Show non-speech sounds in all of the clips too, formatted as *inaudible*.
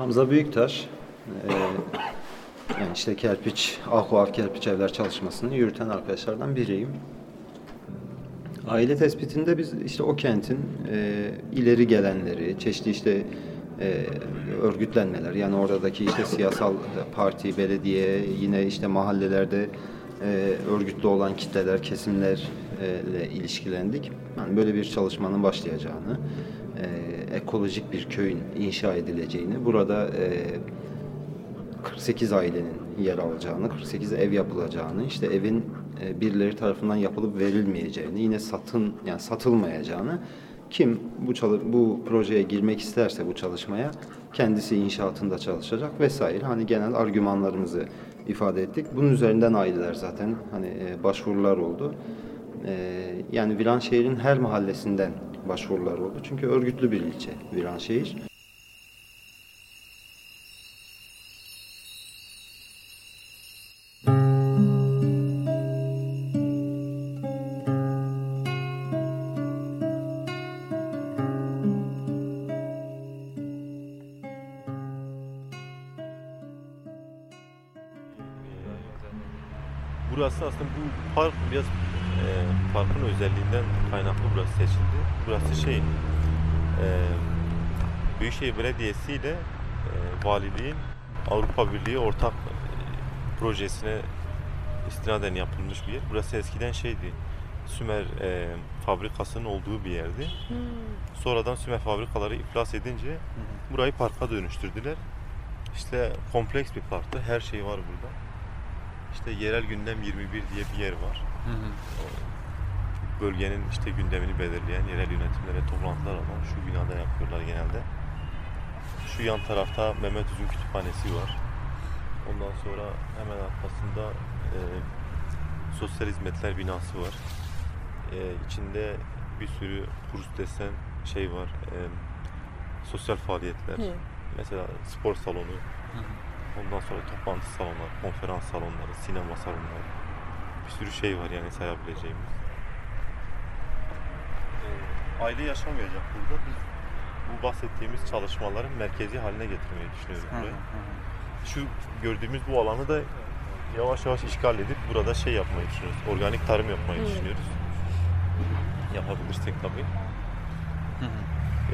Hamza Büyüktaş, e, yani işte kerpiç, Akuaf kerpiç evler çalışmasını yürüten arkadaşlardan biriyim. Aile tespitinde biz işte o kentin e, ileri gelenleri, çeşitli işte e, örgütlenmeler, yani oradaki işte siyasal parti, belediye, yine işte mahallelerde e, örgütlü olan kitleler, kesimlerle ilişkilendik. Yani böyle bir çalışmanın başlayacağını, e, ekolojik bir köyün inşa edileceğini, burada e, 48 ailenin yer alacağını, 48 ev yapılacağını, işte evin e, birileri tarafından yapılıp verilmeyeceğini, yine satın yani satılmayacağını kim bu bu projeye girmek isterse bu çalışmaya kendisi inşaatında çalışacak vesaire hani genel argümanlarımızı ifade ettik. Bunun üzerinden aileler zaten hani e, başvurular oldu. E, yani Viranşehir'in her mahallesinden başvurular oldu. Çünkü örgütlü bir ilçe Viranşehir. Burası aslında bu park biraz parkın özelliğinden kaynaklı burası seçildi. Burası şey e, Büyükşehir Belediyesi ile e, Valiliğin Avrupa Birliği ortak e, projesine istinaden yapılmış bir yer. Burası eskiden şeydi. Sümer e, fabrikasının olduğu bir yerdi. Sonradan Sümer fabrikaları iflas edince burayı parka dönüştürdüler. İşte kompleks bir parktı. Her şey var burada. İşte yerel gündem 21 diye bir yer var. Bölgenin işte gündemini belirleyen yerel yönetimlere toplantılar alan şu binada yapıyorlar genelde. Şu yan tarafta Mehmet Üzüm Kütüphanesi var. Ondan sonra hemen arkasında e, sosyal hizmetler binası var. E, içinde bir sürü kurs desen şey var. E, sosyal faaliyetler. Hı. Mesela spor salonu. Ondan sonra toplantı salonları, konferans salonları, sinema salonları. Bir sürü şey var yani sayabileceğimiz. Aile yaşamayacak burada. Biz bu bahsettiğimiz çalışmaların merkezi haline getirmeyi düşünüyoruz burayı. Şu gördüğümüz bu alanı da yavaş yavaş işgal edip burada şey yapmayı düşünüyoruz. Organik tarım yapmayı düşünüyoruz. Yapabilirsek tabii.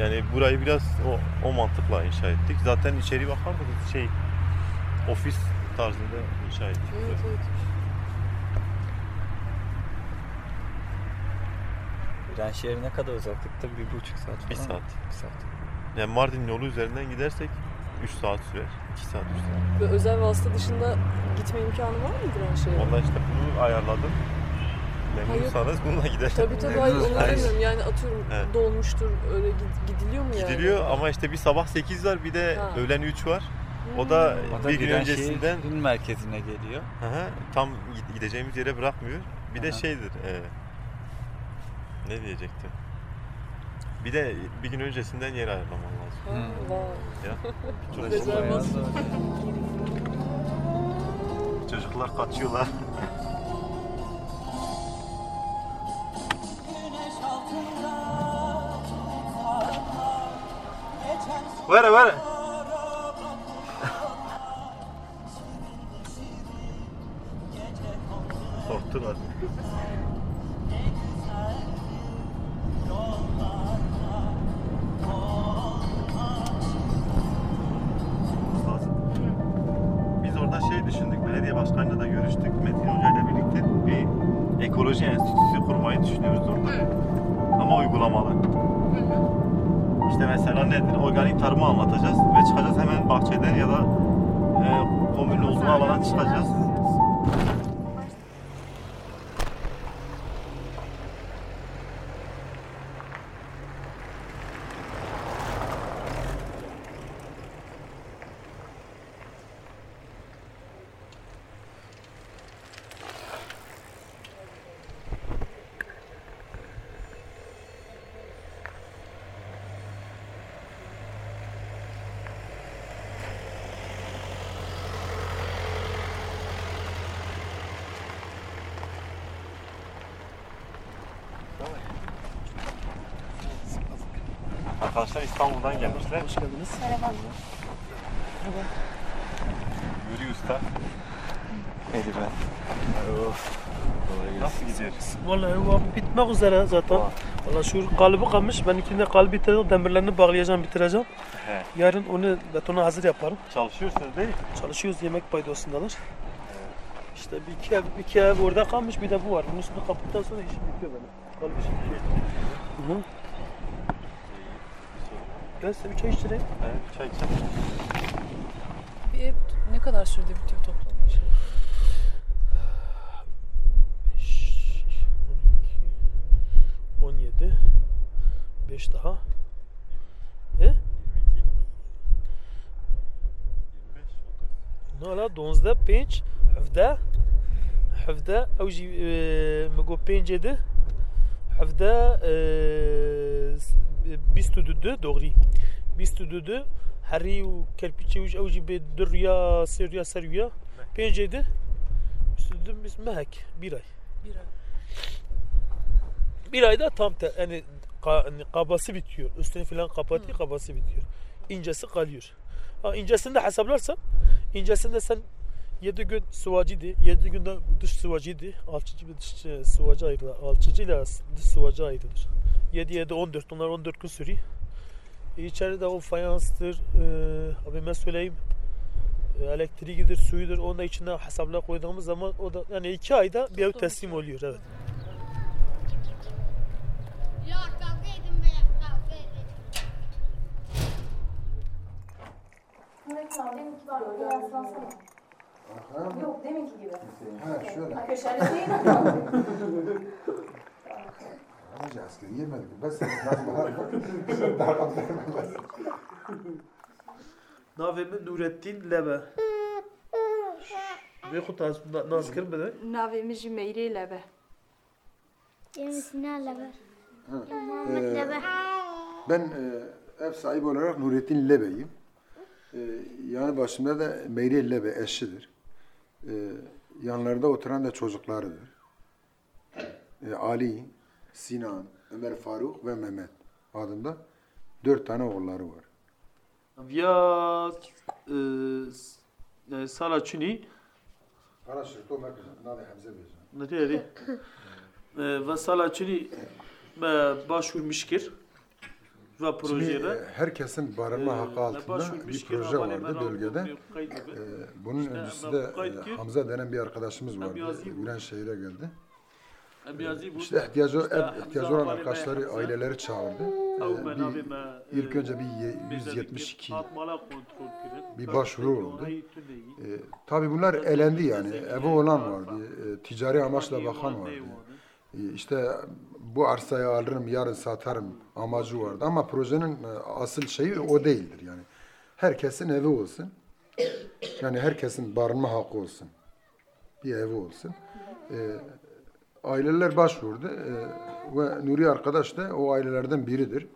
Yani burayı biraz o, o mantıkla inşa ettik. Zaten içeri bakarsanız şey ofis tarzında inşa ettik. Evet, evet. Viranşehir ne kadar uzaklıkta? Bir buçuk saat falan Bir saat. Bir saat. Yani Mardin yolu üzerinden gidersek 3 saat sürer. 2 saat 3 saat. Ve özel vasıta dışında gitme imkanı var mı Viranşehir'e? Vallahi işte bunu ayarladım. Memnunsanız bununla gidelim. Tabii tabii hayır onu demiyorum. Yani atıyorum Evet. dolmuştur öyle gid- gidiliyor mu yani? Gidiliyor ama işte bir sabah 8 var bir de Ha. öğlen 3 var. Hmm. O da O da bir gün öncesinden Viranşehir'in merkezine geliyor. Hı hı, tam gide- gideceğimiz yere bırakmıyor. Bir de Aha. şeydir. e, ne diyecektim? Bir de bir gün öncesinden yer ayarlaman lazım. Ha, Hmm. Ya. *laughs* Çok Rezervasyon. Çocuklar kaçıyorlar. Vere vere. Korktular. Komün olduğu alana çıkacağız. Arkadaşlar İstanbul'dan gelmişler. Hoş geldiniz. Nuri Usta. Hadi ben. Nasıl gidiyor? Vallahi o bitmek üzere zaten. Valla şu kalıbı kalmış. Ben ikinde kalıbı bitirdim. Demirlerini bağlayacağım, bitireceğim. He. Yarın onu betona hazır yaparım. Çalışıyorsunuz değil mi? Çalışıyoruz yemek paydosundalar. İşte bir iki ev, iki ev orada kalmış bir de bu var. Bunun üstünü kapattıktan sonra işim bitiyor benim. Kalıp işim bitiyor. Hı hı. Gel size bir çay içtireyim. He, çay çay. Bir ev ne kadar sürede bitiyor toplam? aşağı yukarı? 5, 12, 17, 5 daha. E? 25, 30. نه لا 12 5 17 17 او جي مگو 5 ده 17 22 doğru. 22 heri u kerpiçe uç avcı be durya serya serya. Pencede. 22 biz mehek bir ay. Bir ay. Bir ayda tam te, yani kabası bitiyor. Üstünü filan kapatıyor, kabası bitiyor. İncesi kalıyor. Ha, incesini de hesaplarsan, incesinde sen 7 gün sıvacıydı, 7 günde dış sıvacıydı, alçıcı ve dış sıvacı ayrılır. Alçıcı ile dış sıvacı ayrılır. 7 7 14, onlar 14 gün sürüyor. E, içeride o fayanstır, e, abime söyleyeyim, e, elektriğidir, suyudur, onu da içine hesapla koyduğumuz zaman o da yani 2 ayda bir ev teslim oluyor evet. Ya kavga edin be kavga edin. Yok deminki gibi. Ha şöyle. Arkadaşlar değil *laughs* Hacı askeri yemedik. Bas nasıl var? Navemi Nurettin Lebe. Ve kutas nazkır bede. Navimiz Meyri Lebe. Yemisine lebe. Ee, Muhammed lebe. Ben e, ev sahibi olarak Nurettin Lebe'yim. E, yanı başımda da Meyri Lebe eşidir. E, yanlarında oturan da çocuklarıdır. E, Ali, Sinan, Ömer Faruk ve Mehmet adında dört tane oğulları var. Vya e, sala çuni Araştır, to merkez, nade Hamza Beycan. ne dedi? *laughs* E, Ve sala çuni me başvurmuşkir ve projede. e, herkesin barınma hakkı altında bir proje vardı bölgede. E, bunun İşte öncüsü ben de bu kayıt e, ki- Hamza denen bir arkadaşımız vardı. yazayım. Gülen şehire geldi. İşte ihtiyacı, ihtiyacı olan arkadaşları, aileleri çağırdı. Ee, bir, ilk önce bir ye- 172 bir başvuru oldu. e, tabii bunlar elendi yani. Evi olan vardı, e, ticari amaçla bakan vardı. E, işte bu arsayı alırım, yarın satarım amacı vardı. Ama projenin e, asıl şeyi o değildir yani. Herkesin evi olsun. Yani herkesin barınma hakkı olsun. Bir evi olsun. E, aileler başvurdu. E, ve Nuri arkadaş da o ailelerden biridir.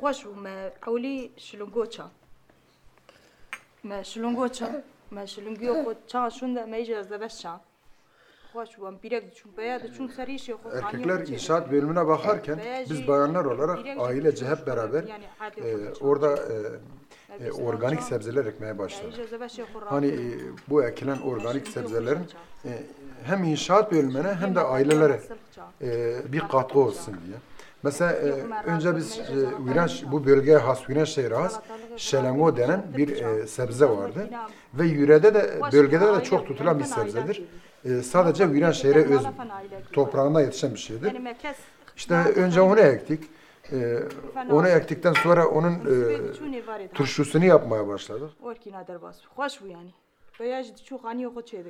خوش و ما حولی شلونگوچا ما شلونگوچا ما شلونگیو خود چا شونده ما ایجا از دبش چا خوش و ام بیرک چون باید چون سریش خود Erkekler inşaat bölümüne bakarken biz bayanlar olarak ailece hep beraber e, orada e, e, organik sebzeler ekmeye başladık. Hani e, bu ekilen organik sebzelerin e, hem inşaat bölümüne hem de ailelere e, bir katkı olsun diye. Mesela e, önce biz e, Ürenç, bu bölgeye has, Ürençşehir'e has şelengo denen bir e, sebze vardı. Ve yürede de bölgede de çok tutulan bir sebzedir. E, sadece Ürençşehir'e öz toprağında yetişen bir şeydir. İşte önce onu ektik. E, onu ektikten sonra onun e, turşusunu yapmaya başladık. Hoş bu yani. Beyaz şu hani o şey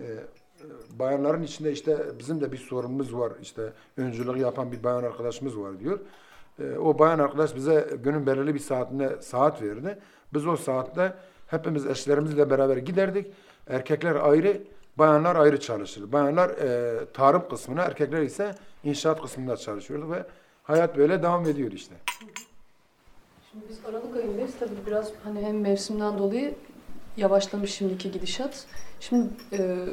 dekir. bayanların içinde işte bizim de bir sorunumuz var. İşte öncülük yapan bir bayan arkadaşımız var diyor. Ee, o bayan arkadaş bize günün belirli bir saatinde saat verdi. Biz o saatte hepimiz eşlerimizle beraber giderdik. Erkekler ayrı, bayanlar ayrı çalışırdı. Bayanlar e, tarım kısmına, erkekler ise inşaat kısmında çalışıyordu ve hayat böyle devam ediyor işte. Şimdi biz Aralık ayındayız. Tabii biraz hani hem mevsimden dolayı yavaşlamış şimdiki gidişat. Şimdi e,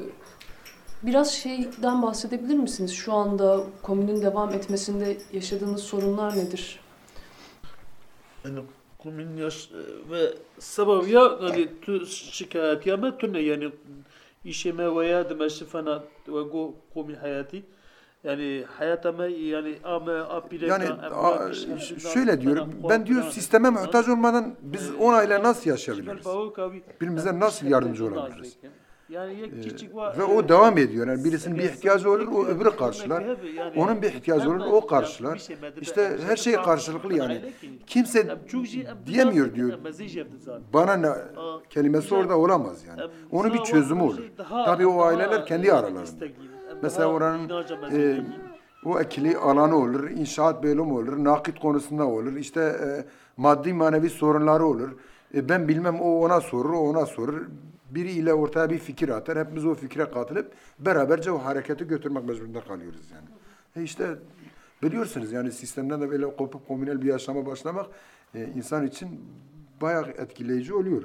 biraz şeyden bahsedebilir misiniz? Şu anda komünün devam etmesinde yaşadığınız sorunlar nedir? yani komün yaş ve sebep ya yani şikayet ya yani işime veya demeşifana ve go komi hayati yani hayatama yani ama apire Yani a- ş- şöyle diyorum. Ben diyor sisteme muhtaç olmadan biz 10 aile nasıl yaşayabiliriz? Birbirimize nasıl yardımcı olabiliriz? Yani Ee, küçük var. Ve o devam ediyor. Yani birisinin bir ihtiyacı olur, o öbürü karşılar. Onun bir ihtiyacı olur, o karşılar. İşte her şey karşılıklı yani. Kimse diyemiyor diyor. Bana ne kelimesi orada olamaz yani. Onun bir çözümü olur. Tabii o aileler kendi aralarında. Mesela oranın e, o ekili alanı olur, inşaat bölümü olur, nakit konusunda olur, işte e, maddi manevi sorunları olur. E, ben bilmem o ona sorur, o ona sorur. Biri ile ortaya bir fikir atar, hepimiz o fikre katılıp beraberce o hareketi götürmek mecburunda kalıyoruz yani. E işte biliyorsunuz yani sistemden de böyle kopup komünel bir yaşama başlamak e, insan için bayağı etkileyici oluyor.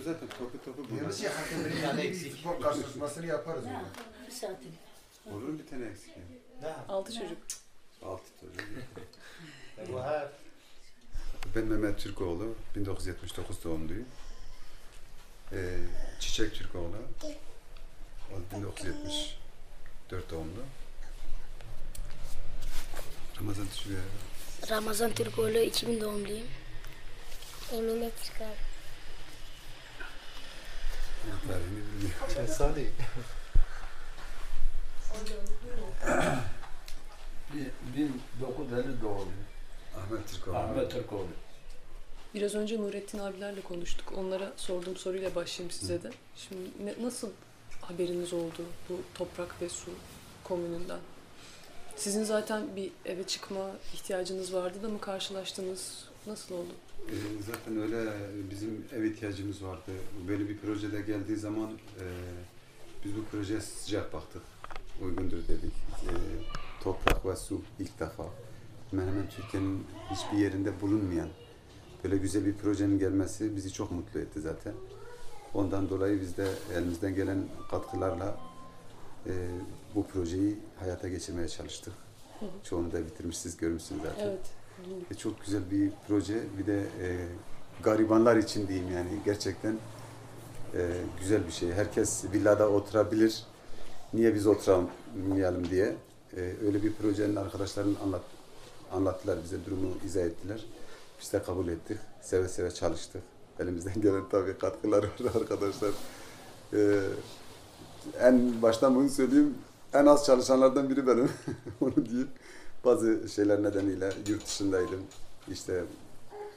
Zaten topu topu bu. şey hakem bir tane eksik. *laughs* Futbol karşılaşmasını yaparız. Olur bir tane eksik yani. Altı çocuk. Altı çocuk. *laughs* Ben Mehmet Türkoğlu, 1979 doğumluyum. Ee, Çiçek Türkoğlu, o 1974 doğumlu. Ramazan Türkoğlu. Ramazan Türkoğlu 2000 doğumluyum. Emine Çıkar. Tarihini bilmiyorum. Tesadüf. 1950 doğumlu. Ahmet Türkoğlu. Ahmet Türkoğlu. Biraz önce Nurettin abilerle konuştuk. Onlara sorduğum soruyla başlayayım size de. Şimdi ne- nasıl haberiniz oldu bu toprak ve su komününden? Sizin zaten bir eve çıkma ihtiyacınız vardı da mı karşılaştınız? Nasıl oldu? Ee, zaten öyle bizim ev ihtiyacımız vardı. Böyle bir projede geldiği zaman e, biz bu projeye sıcak baktık. Uygundur dedik. E, toprak ve su ilk defa. Hemen hemen Türkiye'nin hiçbir yerinde bulunmayan böyle güzel bir projenin gelmesi bizi çok mutlu etti zaten. Ondan dolayı biz de elimizden gelen katkılarla e, bu projeyi hayata geçirmeye çalıştık. Çoğunu da bitirmiş, siz görmüşsünüz zaten. Evet. E, çok güzel bir proje. Bir de e, garibanlar için diyeyim yani gerçekten e, güzel bir şey. Herkes villada oturabilir. Niye biz oturamayalım diye. E, öyle bir projenin arkadaşların anlat, anlattılar bize durumu izah ettiler. Biz de kabul ettik. Seve seve çalıştık. Elimizden *laughs* gelen tabii katkılar var arkadaşlar. E, en baştan bunu söyleyeyim. En az çalışanlardan biri benim. *laughs* Onu diyeyim bazı şeyler nedeniyle yurt dışındaydım. İşte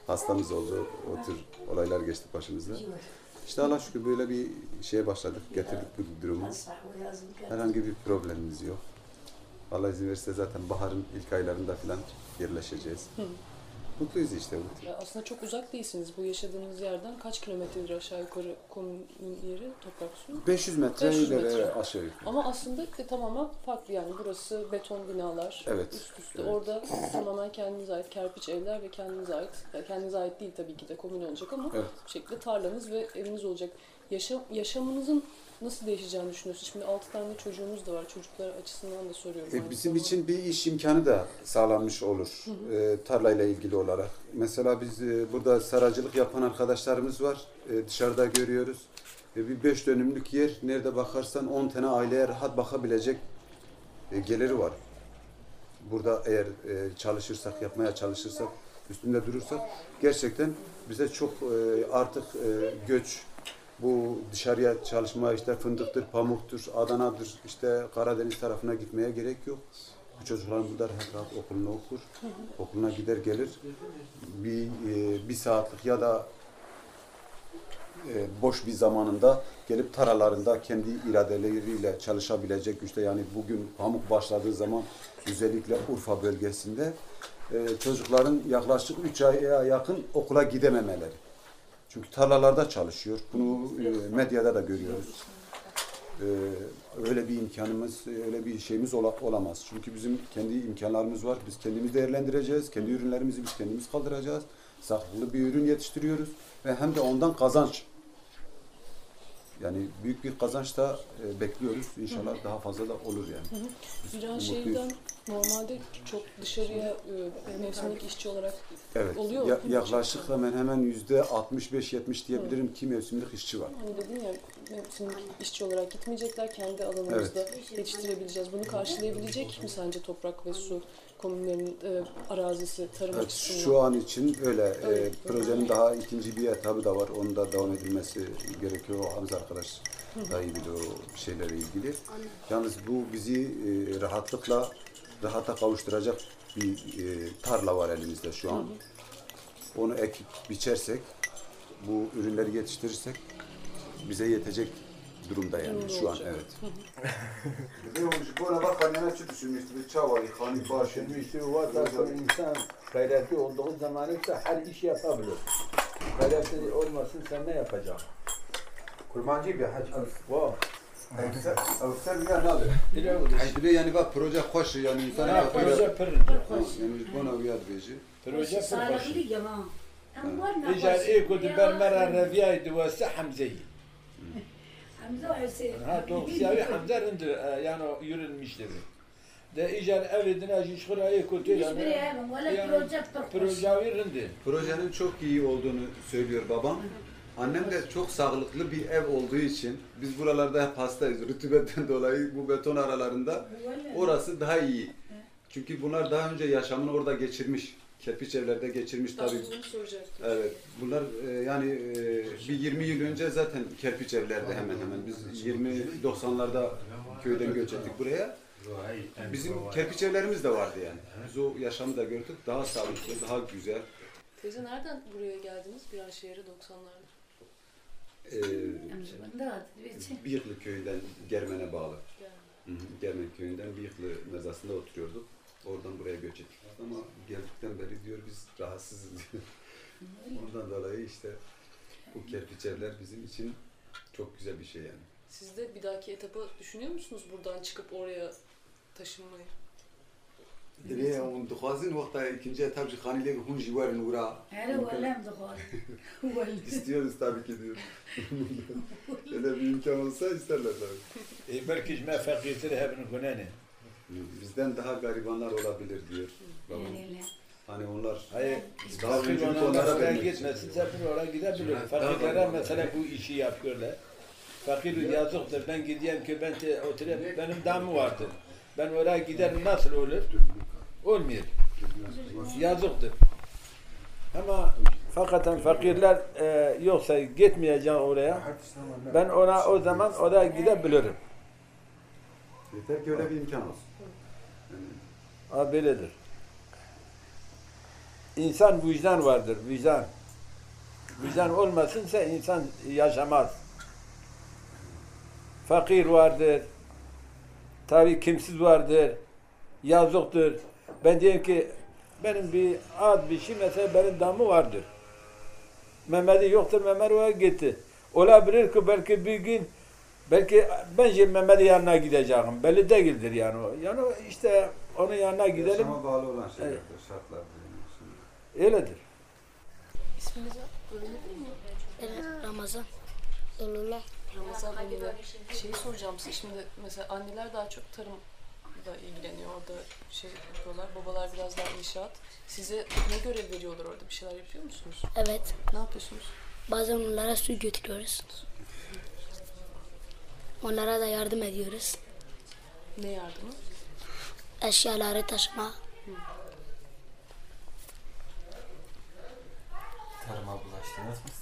hastamız oldu. O tür olaylar geçti başımıza. İşte Allah şükür böyle bir şeye başladık. Getirdik bu durumu. Herhangi bir problemimiz yok. Allah izin verirse zaten baharın ilk aylarında falan yerleşeceğiz. Mutluyuz işte bu. Ya aslında çok uzak değilsiniz. Bu yaşadığınız yerden kaç kilometredir aşağı yukarı komünün yeri, toprak su? 500 metre 500 ileri metre. aşağı yukarı. Ama aslında de tamamen farklı yani. Burası beton binalar, Evet, üst üste. evet. Orada tamamen kendinize ait kerpiç evler ve kendinize ait, ya kendinize ait değil tabii ki de komün olacak ama Evet. bir şekilde tarlanız ve eviniz olacak. Yaşam, yaşamınızın nasıl değişeceğini düşünüyorsunuz? Şimdi 6 tane çocuğunuz da var. Çocuklar açısından da soruyorum. E, bizim zamanda. için bir iş imkanı da sağlanmış olur e, tarlayla ilgili olarak. Mesela biz e, burada saracılık yapan arkadaşlarımız var. E, dışarıda görüyoruz. E, bir beş dönümlük yer nerede bakarsan 10 tane aileye rahat bakabilecek e, geliri var. Burada eğer e, çalışırsak, yapmaya çalışırsak, üstünde durursak gerçekten bize çok e, artık e, göç bu dışarıya çalışma işte fındıktır, pamuktur, Adana'dır, işte Karadeniz tarafına gitmeye gerek yok. Bu çocuklar burada rahat rahat okulunu okur, okuluna gider gelir. Bir, e, bir saatlik ya da e, boş bir zamanında gelip taralarında kendi iradeleriyle çalışabilecek güçte yani bugün pamuk başladığı zaman özellikle Urfa bölgesinde e, çocukların yaklaşık 3 aya yakın okula gidememeleri. Çünkü tarlalarda çalışıyor. Bunu e, medyada da görüyoruz. E, öyle bir imkanımız, öyle bir şeyimiz ola- olamaz. Çünkü bizim kendi imkanlarımız var. Biz kendimiz değerlendireceğiz. Kendi ürünlerimizi biz kendimiz kaldıracağız. Sağlıklı bir ürün yetiştiriyoruz ve hem de ondan kazanç. Yani büyük bir kazanç da e, bekliyoruz. İnşallah daha fazla da olur yani. Viran umutluyuz. şehirden normalde çok dışarıya e, mevsimlik işçi olarak Evet. oluyor. ya- yaklaşık hemen hemen yüzde 65-70 diyebilirim ki mevsimlik işçi var. Hani dedin ya mevsimlik işçi olarak gitmeyecekler kendi alanımızda yetiştirebileceğiz. Bunu karşılayabilecek mi sence toprak ve su komünlerinin e, arazisi tarım Evet, açısından? şu an için öyle. Evet. projenin daha ikinci bir etabı da var. Onun da devam edilmesi gerekiyor. Hamza arkadaş daha iyi bilir o şeylerle ilgili. Yalnız bu bizi e, rahatlıkla rahata kavuşturacak bir e, tarla var elimizde şu an. Onu ekip biçersek, bu ürünleri yetiştirirsek bize yetecek durumda yani şu an olacak. evet. Buna bak anneme şu düşünmüştü. Çavali, hani başını. Düşünmüştü var da insan gayretli olduğu zaman ise her iş yapabilir. Gayretli olmasın sen ne yapacaksın? Kurmancı bir hac. Vah. Öfser bir yana alır. Haydi yani bak proje hoş yani insan yapıyor. proje pırınca. Yani bana uyar beji. Proje pırınca. Ama İcar iyi kudu bermera reviyaydı ve se Hamze'yi. Hamza Hüseyin. Ha doğrusu Hamza rındı yani yürünmüştür. De icar jişkura iyi kudu Hiçbiri yani. yapmam. Valla Yani proje pırpır. proje rındı. Projenin çok iyi olduğunu söylüyor babam. Annem de çok sağlıklı bir ev olduğu için biz buralarda hep hastayız. Rütübetten *laughs* dolayı bu beton aralarında orası daha iyi. Çünkü bunlar daha önce yaşamını orada geçirmiş. Kerpiç evlerde geçirmiş tabii. Evet. Bunlar e, yani e, bir 20 yıl önce zaten kerpiç evlerde hemen hemen. Biz 20-90'larda köyden göç ettik buraya. Bizim kerpiç evlerimiz de vardı yani. Biz o yaşamı da gördük. Daha sağlıklı, daha güzel. Teyze nereden buraya geldiniz? Biran şehri 90'larda. Ee, bir Bıyıklı köyünden Germen'e bağlı. Yani. Hı hı, Germen köyünden Bıyıklı mezasında oturuyorduk. Oradan buraya göç ettik. Ama geldikten beri diyor biz rahatsızız diyor. Ondan dolayı işte bu kerpiç evler bizim için çok güzel bir şey yani. Siz de bir dahaki etapı düşünüyor musunuz buradan çıkıp oraya taşınmayı? Dile on duhazin vakta ikinci etap ji khanile hun jivarın ura. Hele valla mzıkar. Valla. İstiyoruz tabii ki diyor. Öyle bir imkan olsa isterler tabii. Belki me fakirtir hebin kunene. Bizden daha garibanlar olabilir diyor babam. Hani onlar Hayır, daha ona onlara oraya vermek gitmesin, sen oraya gidebilir. Fakirlere mesela bu işi yapıyorlar. Fakir yazıktır, ben gideyim ki ben de oturayım, benim damı vardır. Ben oraya giderim nasıl olur? Olmuyor. Yazıktır. Ama fakat fakirler e, yoksa gitmeyeceğim oraya. Ben ona o zaman oraya gidebilirim. Yeter ki öyle bir imkan olsun. Ha böyledir. İnsan vicdan vardır, vicdan. Vicdan olmasınsa insan yaşamaz. Fakir vardır. Tabii kimsiz vardır. Yazıktır. Ben diyeyim ki benim bir az bir şey mesela benim damı vardır. Mehmet'i yoktur Mehmet oraya gitti. Olabilir ki belki bir gün belki bence Mehmet'in yanına gideceğim. Belli değildir yani. Yani işte onun yanına gidelim. Yaşama bağlı olan şeylerdir, şartlardır. yani. Öyledir. İsminizi öğrenebilir miyim? Evet, Ramazan. Emine. Ramazan Emine. Şeyi soracağım size şimdi mesela anneler daha çok tarımla ilgileniyor orada şey yapıyorlar. Babalar biraz daha inşaat. Size ne görev veriyorlar orada? Bir şeyler yapıyor musunuz? Evet. Ne yapıyorsunuz? Bazen onlara su götürüyoruz. Onlara da yardım ediyoruz. Ne yardımı? Eşyaları taşıma. Tarıma bulaştınız mı siz?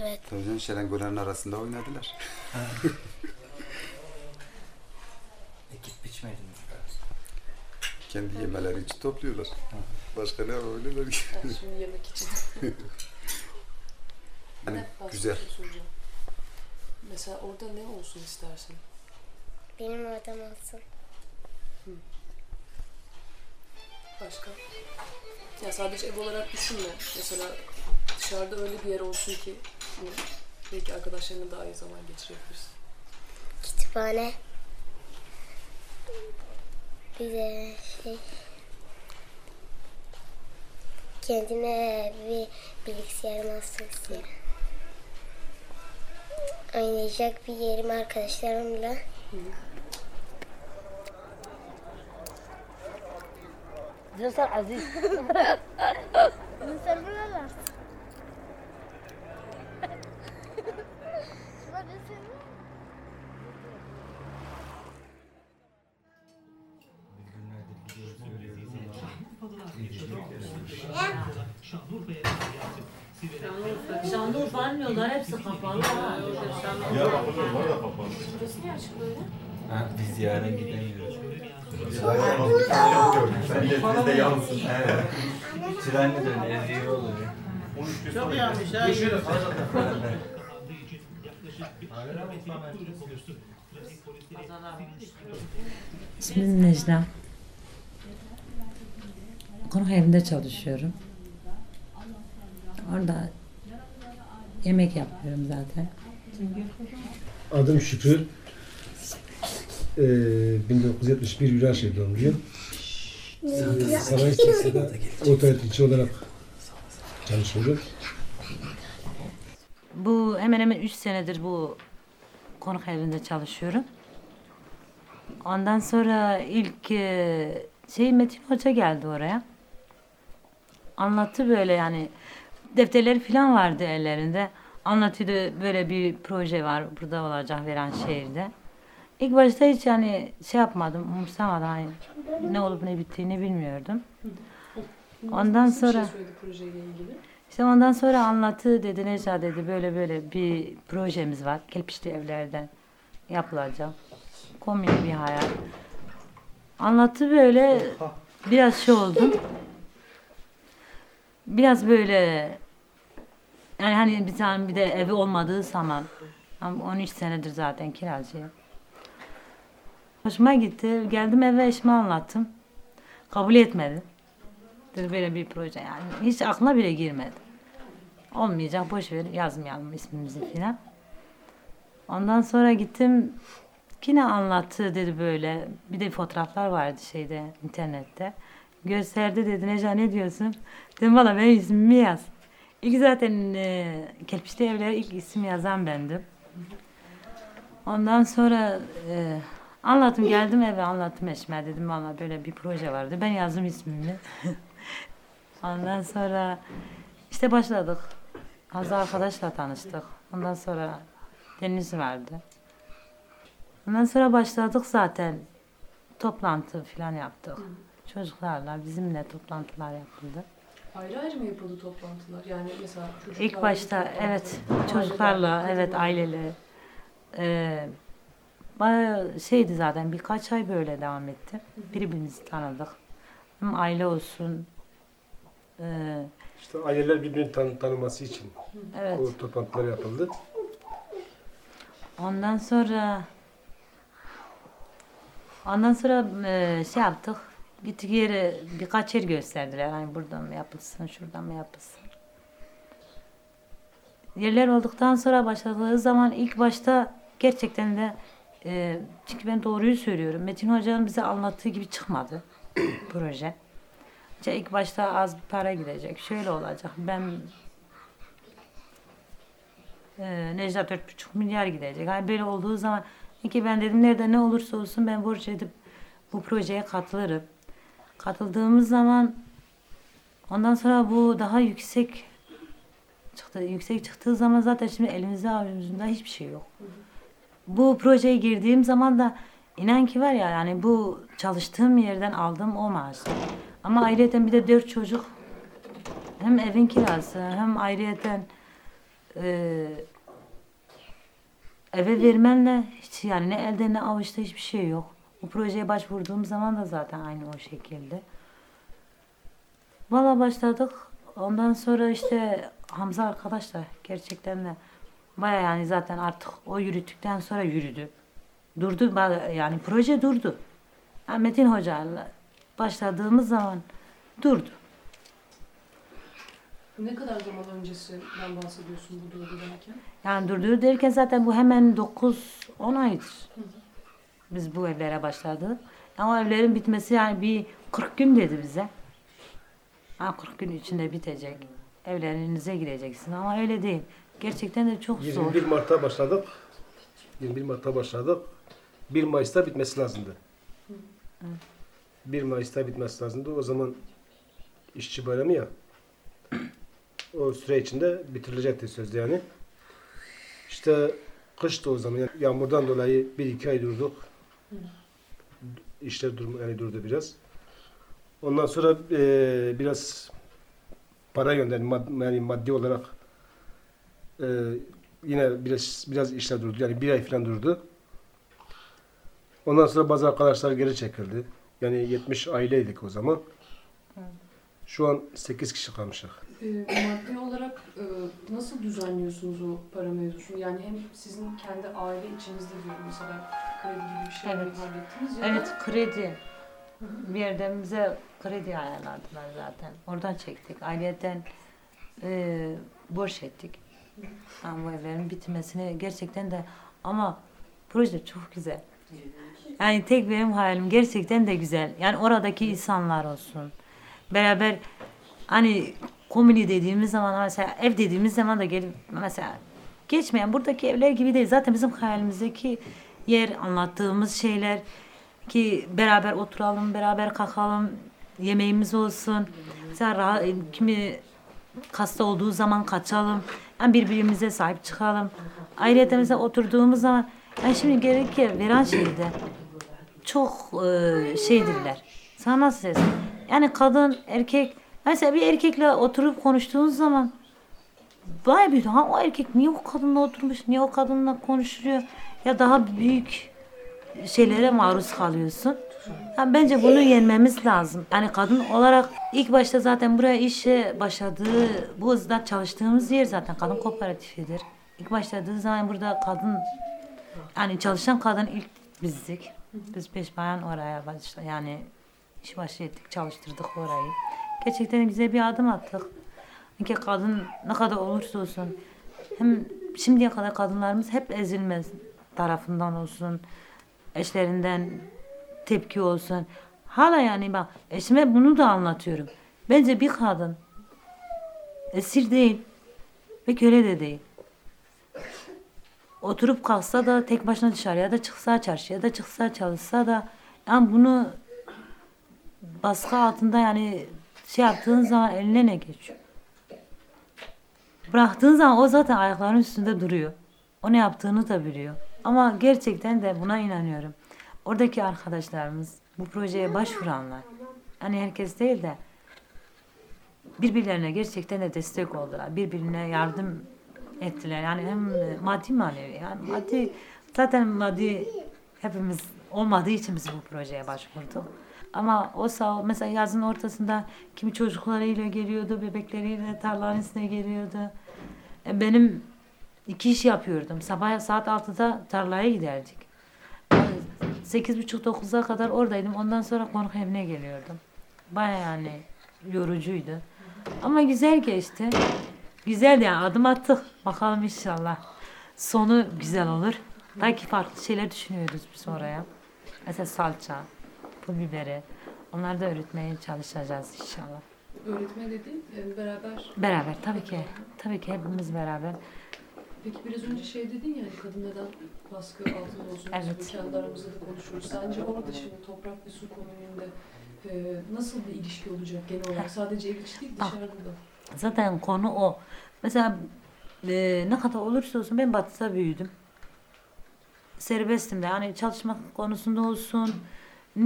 Evet. Tabii canım şelengoların arasında oynadılar. *laughs* Ekip biçmediniz mi? Kendi yemeleri için topluyorlar. Başka ne yapabilirler ki? Şimdi yemek için. *laughs* Yani güzel. şey soracağım. Mesela orada ne olsun istersin? Benim odam olsun. Başka? Ya sadece ev olarak düşünme. Mesela dışarıda öyle bir yer olsun ki hani belki arkadaşlarınla daha iyi zaman geçirebilirsin. Kütüphane. Bir de şey... Kendime bir bilgisayarım olsun istiyorum. Oynayacak bir yerim arkadaşlarımla. Diyorsan Aziz. Şanlıurfa'nın yolları hepsi kapalı. ha. Burası niye açık böyle? Ha, biz yarın gidemiyoruz. Sen yansın. Trenle dön, 50 euro oluyor. Çok yanlış ha. İsmim Necla. Konuk evinde çalışıyorum. Orada yemek yapıyorum zaten. Adım Şükrü. Ee, 1971 Güraşehir doğumluyum. Ee, Sanayi Sitesi'nde otoyetici olarak çalışıyorum. Bu hemen hemen 3 senedir bu konuk evinde çalışıyorum. Ondan sonra ilk e, şey Metin Hoca geldi oraya. Anlattı böyle yani defterleri falan vardı ellerinde. Anlatıyordu böyle bir proje var burada olacak veren şehirde. İlk başta hiç yani şey yapmadım, umursamadım. Hani ne olup ne bittiğini bilmiyordum. Ondan Nasıl bir sonra- şey söyledi projeyle ilgili? İşte ondan sonra anlattı dedi Neca dedi böyle böyle bir projemiz var. Kelpişli evlerden yapılacak. Komik bir hayal. Anlattı böyle biraz şey oldum. Biraz böyle yani hani bir tane bir de evi olmadığı zaman ama 13 senedir zaten kiracıyım. Hoşuma gitti. Geldim eve eşime anlattım. Kabul etmedi. Dedi böyle bir proje yani. Hiç aklına bile girmedi. Olmayacak boş ver yazmayalım ismimizi filan. Ondan sonra gittim yine anlattı dedi böyle. Bir de fotoğraflar vardı şeyde internette. Gösterdi dedi Neca ne diyorsun? Dedim valla benim ismimi yaz. İlk zaten e, Kelpişli Evler'e ilk isim yazan bendim. Ondan sonra e, anlattım geldim eve anlattım eşime dedim valla böyle bir proje vardı. Ben yazdım ismimi. *laughs* Ondan sonra işte başladık. Hazal arkadaşla tanıştık. Ondan sonra Deniz vardı. Ondan sonra başladık zaten. Toplantı falan yaptık. Çocuklarla bizimle toplantılar yapıldı. Ayrı ayrı mı yapıldı toplantılar? Yani mesela çocuklarla İlk başta evet çocuklarla evet aileler. Ee, bayağı şeydi zaten birkaç ay böyle devam etti. Birbirimizi tanıdık. Hem aile olsun. ee, İşte aileler birbirini tan- tanıması için Evet. o toplantılar yapıldı. Ondan sonra ondan sonra e, şey yaptık. Gittik yere birkaç yer gösterdiler. Hani buradan mı yapılsın, şuradan mı yapılsın. Yerler olduktan sonra başladığı zaman ilk başta gerçekten de e, çünkü ben doğruyu söylüyorum. Metin Hoca'nın bize anlattığı gibi çıkmadı *clears throat* proje. İşte ilk başta az bir para gidecek. Şöyle olacak. Ben e, Necla 4,5 milyar gidecek. Yani böyle olduğu zaman ki ben dedim nerede ne olursa olsun ben borç edip bu projeye katılırım. Katıldığımız zaman ondan sonra bu daha yüksek çıktı. Yüksek çıktığı zaman zaten şimdi elimizde avucumuzda hiçbir şey yok. Bu projeye girdiğim zaman da inan ki var ya yani bu çalıştığım yerden aldığım o maaş. Ama ayrıyeten bir de dört çocuk hem evin kirası hem ayrıyeten e, eve vermenle hiç yani ne elde ne avuçta hiçbir şey yok. Bu projeye başvurduğum zaman da zaten aynı o şekilde. Valla başladık. Ondan sonra işte Hamza arkadaş da gerçekten de baya yani zaten artık o yürüttükten sonra yürüdü. Durdu yani proje durdu. Yani Metin Hoca'yla başladığımız zaman durdu. Ne kadar zaman öncesinden bahsediyorsun bu durdu derken? Yani durdu derken zaten bu hemen 9-10 aydır. Biz bu evlere başladık. Ama evlerin bitmesi yani bir 40 gün dedi bize. Ha 40 gün içinde bitecek. Evlerinize gireceksin ama öyle değil. Gerçekten de çok zor. 21 Mart'ta başladık. 21 Mart'ta başladık. 1 Mayıs'ta bitmesi lazımdı. 1 Mayıs'ta bitmesi lazımdı. O zaman işçi bayramı ya. O süre içinde bitirilecekti sözde yani. İşte kıştı o zaman. Yani yağmurdan dolayı bir iki ay durduk. İşler durma, yani durdu biraz. Ondan sonra eee, biraz para gönderdim. Mad- yani maddi olarak eee, yine biraz biraz işler durdu. Yani bir ay falan durdu. Ondan sonra bazı arkadaşlar geri çekildi. Yani 70 aileydik o zaman. Şu an 8 kişi kalmışız. Ee, maddi olarak e, nasıl düzenliyorsunuz o para mevzusunu? Yani hem sizin kendi aile içinizde diyorum mesela kredi gibi bir şey mi Evet. hallettiniz ya Evet da kredi. Bir yerden bize kredi ayarladılar zaten. Oradan çektik. Ailiyeten e, borç ettik. Yani bu evlerin bitmesini gerçekten de ama proje çok güzel. Yani tek benim hayalim gerçekten de güzel. Yani oradaki insanlar olsun. Beraber hani komünü dediğimiz zaman mesela ev dediğimiz zaman da gelip mesela geçmeyen buradaki evler gibi değil. Zaten bizim hayalimizdeki yer anlattığımız şeyler ki beraber oturalım, beraber kalkalım, yemeğimiz olsun. Mesela kimi hasta olduğu zaman kaçalım. Yani birbirimize sahip çıkalım. Ayrıca mesela oturduğumuz zaman yani şimdi gerek ki veren şeyde çok e, şeydirler. Sana desem? Yani kadın, erkek mesela bir erkekle oturup konuştuğunuz zaman Vay bir ha o erkek niye o kadınla oturmuş, niye o kadınla konuşuyor ya daha büyük şeylere maruz kalıyorsun. Yani bence bunu yenmemiz lazım. Yani kadın olarak ilk başta zaten buraya işe başladığı, bu hızda çalıştığımız yer zaten kadın kooperatifidir. İlk başladığı zaman burada kadın, yani çalışan kadın ilk bizdik. Biz beş bayan oraya başladık. Yani iş başı ettik, çalıştırdık orayı. Gerçekten güzel bir adım attık. Çünkü kadın ne kadar olursa olsun hem şimdiye kadar kadınlarımız hep ezilmez tarafından olsun, eşlerinden tepki olsun. Hala yani bak eşime bunu da anlatıyorum. Bence bir kadın esir değil ve köle de değil. Oturup kalksa da tek başına dışarıya da çıksa çarşıya da çıksa çalışsa da yani bunu baskı altında yani şey yaptığın zaman eline ne geçiyor? Bıraktığın zaman o zaten ayaklarının üstünde duruyor. O ne yaptığını da biliyor. Ama gerçekten de buna inanıyorum. Oradaki arkadaşlarımız, bu projeye başvuranlar, hani herkes değil de birbirlerine gerçekten de destek oldular. Birbirine yardım ettiler. Yani hem maddi manevi. Yani maddi, zaten maddi hepimiz olmadığı için biz bu projeye başvurduk. Ama o sağ mesela yazın ortasında kimi çocuklarıyla geliyordu, bebekleriyle tarlanın üstüne geliyordu. E, Benim iki iş yapıyordum. Sabah saat 6'da tarlaya giderdik. Sekiz buçuk dokuza kadar oradaydım. Ondan sonra konuk evine geliyordum. Baya yani yorucuydu. Ama güzel geçti. Güzel yani adım attık. Bakalım inşallah. Sonu güzel olur. Belki farklı şeyler düşünüyoruz biz oraya. Mesela salça, pul biberi. Onları da öğretmeye çalışacağız inşallah. öğretme dediğin e, beraber Beraber tabii ki. Tabii ki hepimiz beraber. Peki biraz önce şey dedin ya hani kadın neden baskı altında olsun? Evet. Biz kendi aramızda da konuşuyoruz. Sence orada şimdi toprak ve su komününde e, nasıl bir ilişki olacak genel olarak? Sadece ev içi değil dışarıda da. Zaten konu o. Mesela e, ne kadar olursa olsun ben Batı'da büyüdüm. Serbestim de yani çalışmak konusunda olsun,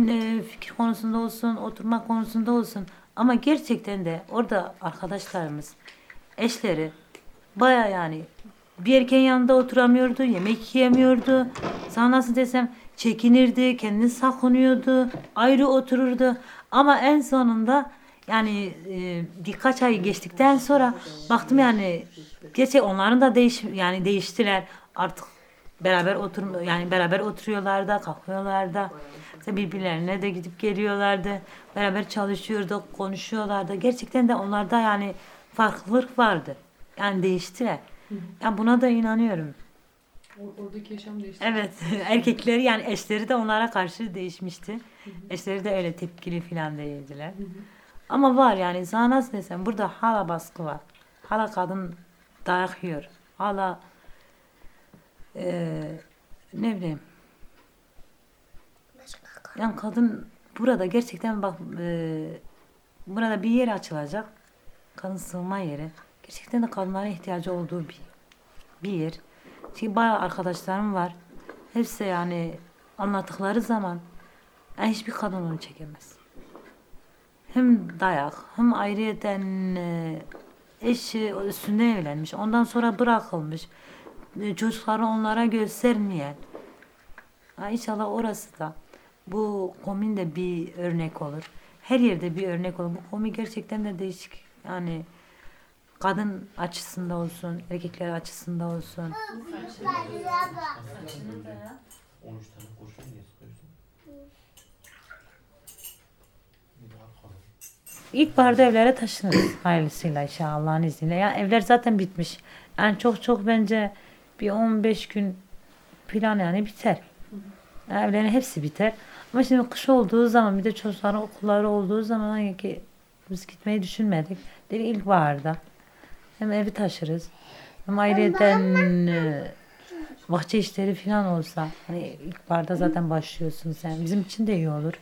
e, fikir konusunda olsun, oturmak konusunda olsun. Ama gerçekten de orada arkadaşlarımız, eşleri baya yani bir erkeğin yanında oturamıyordu, yemek yiyemiyordu. Sana nasıl desem çekinirdi, kendini saklıyordu, ayrı otururdu. Ama en sonunda yani e, birkaç ay geçtikten sonra baktım yani gerçek onların da değiş yani değiştiler. Artık beraber otur yani beraber oturuyorlar da kalkıyorlar da. İşte birbirlerine de gidip geliyorlardı. Beraber çalışıyorduk konuşuyorlardı. Gerçekten de onlarda yani farklılık vardı. Yani değiştiler *laughs* yani buna da inanıyorum Or- oradaki yaşam değişti. Evet, *laughs* erkekleri yani eşleri de onlara karşı değişmişti. Eşleri de öyle tepkili falan değildiler. Ama var yani sana nasıl desem burada hala baskı var. Hala kadın dayak yiyor. Hala eee, ne bileyim. Yani kadın burada gerçekten bak eee, burada bir yer açılacak. Kadın sığınma yeri. Gerçekten de kadınlara ihtiyacı olduğu bir bir yer. Çünkü bayağı arkadaşlarım var. Hepsi yani anlattıkları zaman yani hiçbir kadın onu çekemez. Hem dayak hem ayrıyeten e, eşi üstünde evlenmiş. Ondan sonra bırakılmış. E, Çocukları onlara göstermeyen. Ha, inşallah orası da bu komin de bir örnek olur. Her yerde bir örnek olur. Bu komi gerçekten de değişik. Yani kadın açısında olsun, erkekler açısında olsun. İlkbaharda evlere taşınırız hayırlısıyla inşallah Allah'ın izniyle. Yani evler zaten bitmiş. Yani çok çok bence bir 15 gün plan yani biter. Yani evlerin hepsi biter. Ama şimdi kış olduğu zaman bir de çocukların okulları olduğu zaman ki biz gitmeyi düşünmedik. Dedi ilkbaharda. Hem evi taşırız. Hem ayrıyeten e, bahçe işleri falan olsa. Hani ilkbaharda zaten başlıyorsun sen. Bizim için de iyi olur.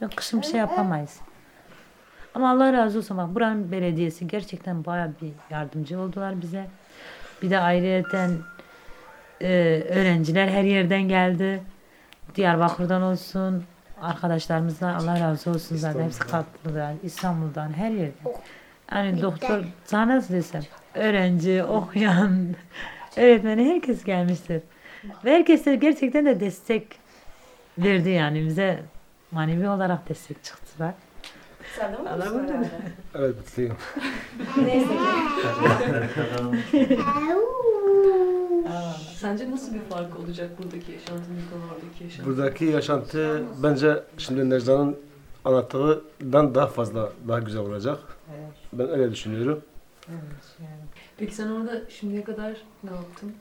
Yok kışın bir şey yapamayız. Ama Allah razı olsun bak buranın belediyesi gerçekten bayağı bir yardımcı oldular bize. Bir de ayrıyeten e, öğrenciler her yerden geldi. Diyarbakır'dan olsun, arkadaşlarımızdan Allah razı olsun zaten hepsi katıldılar. İstanbul'dan her yerden. Yani doktor sana nasıl desem öğrenci, okuyan, *laughs* öğretmeni herkes gelmiştir. Ve herkes de gerçekten de destek verdi yani bize manevi olarak destek çıktılar. Sen de mi *laughs* Evet mutluyum. *laughs* Neyse Sence nasıl bir fark olacak buradaki yaşantının oradaki yaşantı? Buradaki yaşantı bence şimdi Necla'nın anlattığından daha fazla, daha güzel olacak. Ben öyle düşünüyorum. Peki sen orada şimdiye kadar ne yaptın?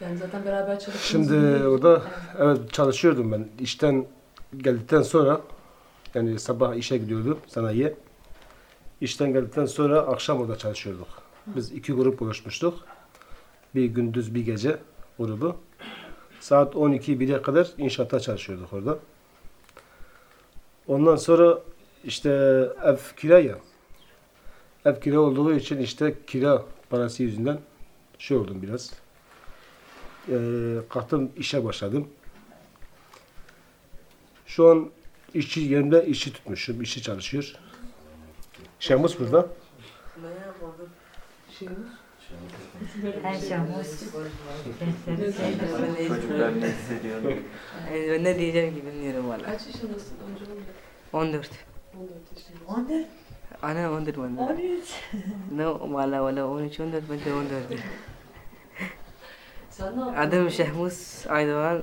Yani zaten beraber çalıştığınızı Şimdi orada evet çalışıyordum ben. İşten geldikten sonra yani sabah işe gidiyordum sanayiye. İşten geldikten sonra akşam orada çalışıyorduk. Biz iki grup oluşmuştuk. Bir gündüz bir gece grubu. Saat 12-1'e kadar inşaatta çalışıyorduk orada. Ondan sonra işte ev kira ya. Ev kira olduğu için işte kira parası yüzünden şey oldum biraz. Ee, kalktım işe başladım. Şu an işçi yerimde işçi tutmuşum. işçi çalışıyor. Şemus burada. Her Şemus. Çocuklar ne hissediyor? Ben ne diyeceğim ki bilmiyorum valla. Kaç yaşındasın önce onu 14. 14 yaşındasın. 14? Ana 14 bana. 13. No valla valla 13 14 ben de 14. Sen ne yaptın? Adım Şehmus Aydoğan.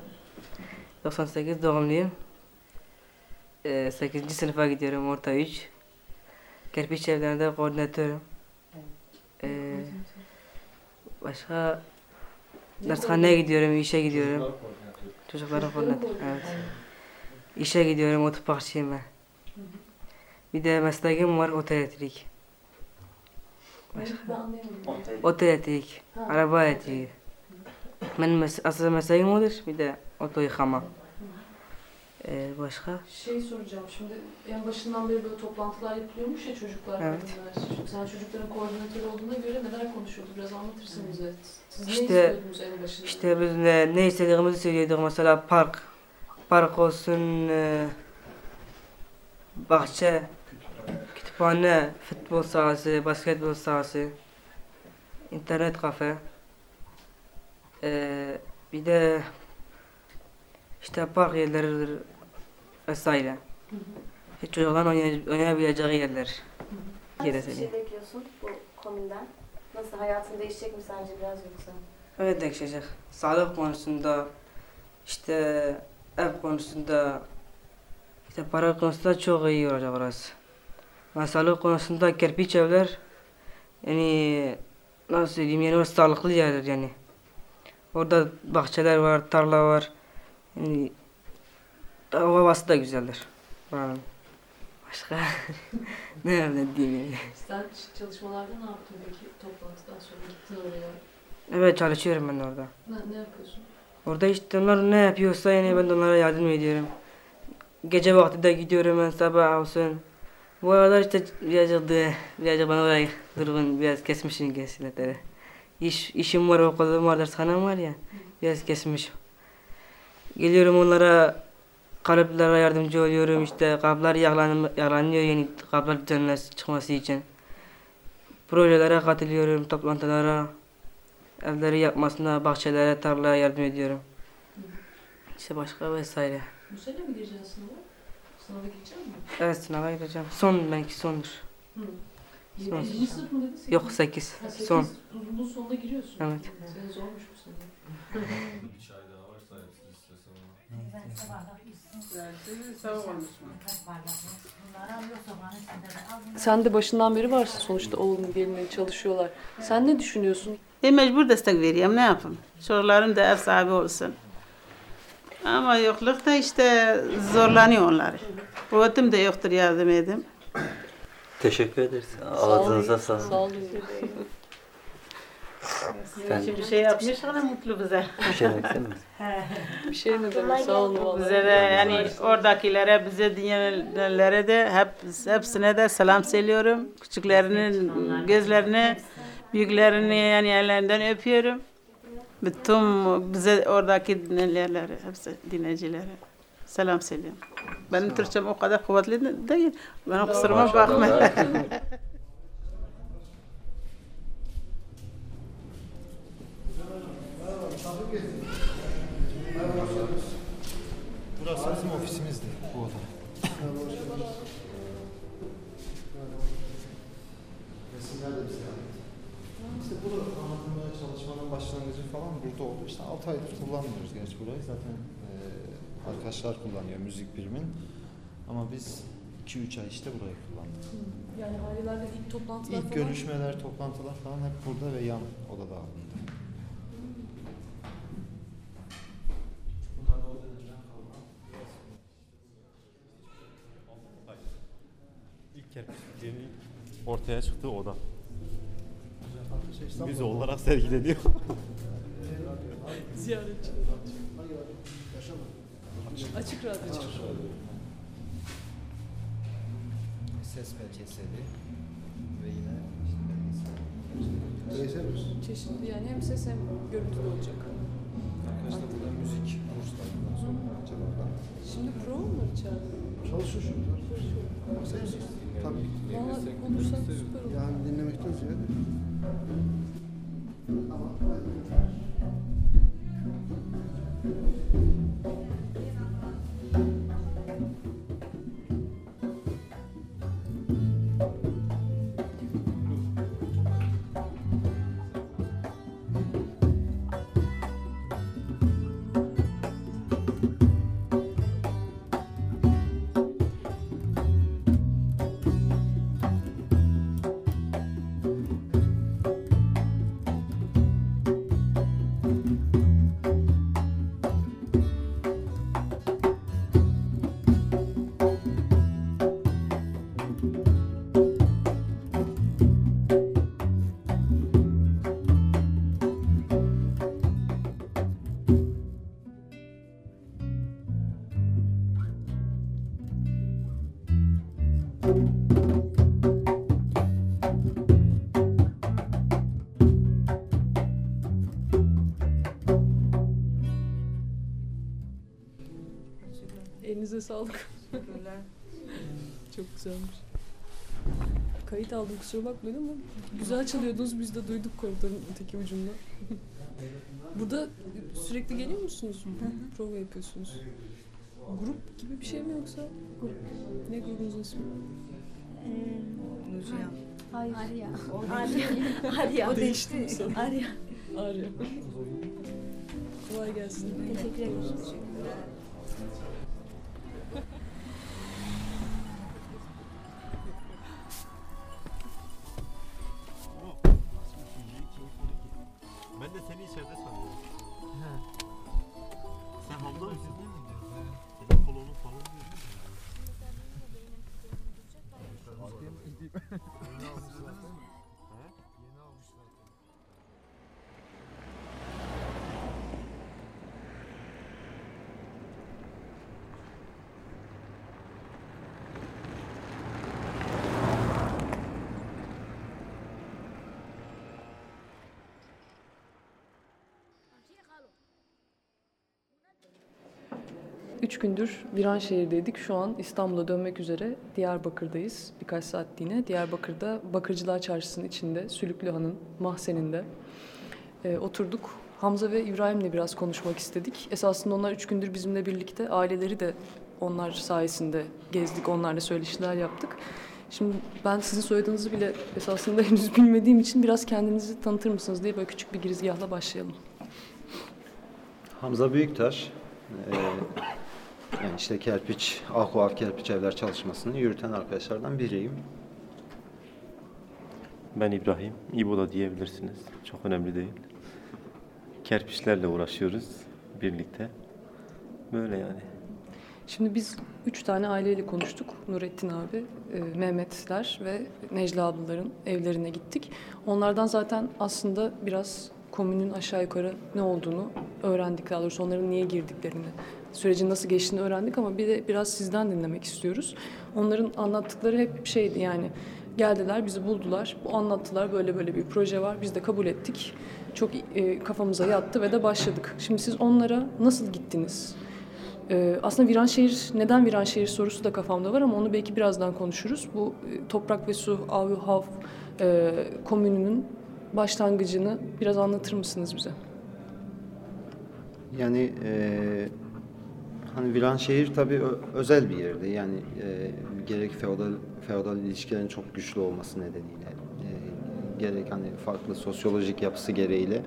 98 doğumluyum. Ee, 8. sınıfa gidiyorum orta 3. Kerpiç evlerinde koordinatörüm. Ee, başka dershaneye gidiyorum, işe gidiyorum. Çocukların koordinatörü. Evet. İşe gidiyorum, otoparkçıyım ben. Bir de mesleğim var otoelektrik. Otoelektrik, araba elektriği. Ben mes asıl mesleğim odur, bir de oto yıkama. Ee, başka? Şey soracağım şimdi en başından beri böyle toplantılar yapılıyormuş ya çocuklar Evet. kadınlar. Sen çocukların koordinatörü olduğuna göre neler konuşuyordu? Biraz anlatırsın bize. Siz ne İşte- istiyordunuz en başında? İşte biz ne, ne istediğimizi söylüyorduk. Mesela park, park olsun, e, bahçe, kütüphane, futbol sahası, basketbol sahası, internet kafe. E, bir de işte park yerleridir vesaire. Hiç çocukların oynay- oynayabileceği yerler. Nasıl bir şey bekliyorsun bu komünden? Nasıl hayatın değişecek mi sence biraz yoksa? Evet değişecek. Sağlık konusunda, işte ev konusunda, işte para konusunda çok iyi olacak orası. Ve sağlık konusunda kerpiç evler, yani nasıl söyleyeyim yani orası sağlıklı yerler yani. Orada bahçeler var, tarla var. Yani havası da güzeldir. Buranın. Başka *laughs* ne öyle diyeyim yani. Sen çalışmalarda ne yaptın peki toplantıdan sonra gittin oraya? Evet çalışıyorum ben orada. Ne, ne yapıyorsun? Orada işte onlar ne yapıyorsa yani ben de onlara yardım ediyorum. Gece vakti de gidiyorum ben sabah olsun. Bu aralar işte birazcık da, birazcık bana orayı durgun, biraz kesmişim kesinlikle. İş, işim var, okulum var, dershanem var ya, biraz kesmiş. Geliyorum onlara, kalıplara yardımcı oluyorum işte, kaplar yağlan, yağlanıyor yeni kaplar düzenlenmesi çıkması için. Projelere katılıyorum, toplantılara, evleri yapmasına, bahçelere, tarlaya yardım ediyorum. İşte başka vesaire. Bu sene mi gireceksin sınava? Girecek misin? Evet sınava gireceğim. Son belki sondur. Hı. Son. Yedinci sınıf mı dedin? Sekiz Yok mi? 8. Ha, sekiz. Son. Bunun sonunda giriyorsun. Evet. Senin zormuş bu sene. Sen de başından beri varsın sonuçta oğlun gelini çalışıyorlar. Sen ne düşünüyorsun? E mecbur destek veriyorum ne yapayım? Çocuklarım da ev sahibi olsun. Ama yoklukta işte zorlanıyor onlar. Kuvvetim de yoktur yardım edeyim. Teşekkür ederiz. Ağzınıza sağlık. Sağ olun. Sen- Şimdi bir şey yapmış ne mutlu bize. Bir şey demek? *laughs* Bir şey mi demek? Sağ olun. Bize de yani oradakilere bize dinleyenlere de hep hepsine de selam söylüyorum. Küçüklerinin gözlerini, büyüklerini yani ellerinden öpüyorum. Bütün bize oradaki dinleyenlere, hepsi dinleyicilere selam söylüyorum. Benim Türkçem o kadar kuvvetli değil. Bana kusuruma başlangıcı falan burada oldu. İşte 6 aydır kullanmıyoruz gerçi burayı. Zaten e, arkadaşlar kullanıyor müzik birimin. Ama biz 2-3 ay işte burayı kullandık. Yani ailelerle ilk toplantılar İlk falan. görüşmeler, toplantılar falan hep burada ve yan odada alındı. İlk kerpiç fikirinin ortaya çıktığı oda. Biz olarak sergileniyor. *laughs* Ziyaretçi. Açık radyo çıkıyor. Ses belgeseli ve yine. Çeşitli yani hem ses hem görüntülü olacak. Arkadaşlar burada müzik kurslarından sonra hocalardan. Şimdi pro mu içeride? Çalışıyor çocuklar. Tabii. Valla olursa süper olur. Yani dinlemekten ziyade. thank mm -hmm. you Elinize sağlık. *laughs* Çok güzelmiş. Kayıt aldım kusura bakmayın ama güzel çalıyordunuz biz de duyduk koridorun öteki ucunda. *laughs* Burada sürekli geliyor musunuz? Prova yapıyorsunuz. Grup gibi bir şey mi yoksa? Grup. Ne grubunuzun ismi? Nurcihan. Hayır. Arya. *laughs* Arya. Arya. O değişti? Arya. Arya. Kolay gelsin. Teşekkür ederim. 3 gündür Viranşehir'deydik. Şu an İstanbul'a dönmek üzere Diyarbakır'dayız. Birkaç saatliğine. Diyarbakır'da Bakırcılar Çarşısı'nın içinde, Sülüklü Han'ın mahzeninde e, oturduk. Hamza ve İbrahim'le biraz konuşmak istedik. Esasında onlar üç gündür bizimle birlikte. Aileleri de onlar sayesinde gezdik, onlarla söyleşiler yaptık. Şimdi ben sizin soyadınızı bile esasında *laughs* henüz bilmediğim için biraz kendinizi tanıtır mısınız diye böyle küçük bir girizgahla başlayalım. Hamza Büyüktaş, ee, yani işte kerpiç, Akuaf kerpiç evler çalışmasını yürüten arkadaşlardan biriyim. Ben İbrahim. İbo da diyebilirsiniz. Çok önemli değil. Kerpiçlerle uğraşıyoruz birlikte. Böyle yani. Şimdi biz üç tane aileyle konuştuk. Nurettin abi, e, Mehmetler ve Necla ablaların evlerine gittik. Onlardan zaten aslında biraz komünün aşağı yukarı ne olduğunu öğrendik. Daha doğrusu onların niye girdiklerini, sürecin nasıl geçtiğini öğrendik ama bir de biraz sizden dinlemek istiyoruz. Onların anlattıkları hep şeydi yani geldiler bizi buldular. Bu anlattılar böyle böyle bir proje var. Biz de kabul ettik. Çok e, kafamıza yattı ve de başladık. Şimdi siz onlara nasıl gittiniz? Ee, aslında Viranşehir, neden Viranşehir sorusu da kafamda var ama onu belki birazdan konuşuruz. Bu e, Toprak ve Su, Avu Hav e, komününün başlangıcını biraz anlatır mısınız bize? Yani e, hani Viranşehir tabii özel bir yerdi. Yani e, gerek feodal feodal ilişkilerin çok güçlü olması nedeniyle, e, gerek hani farklı sosyolojik yapısı gereğiyle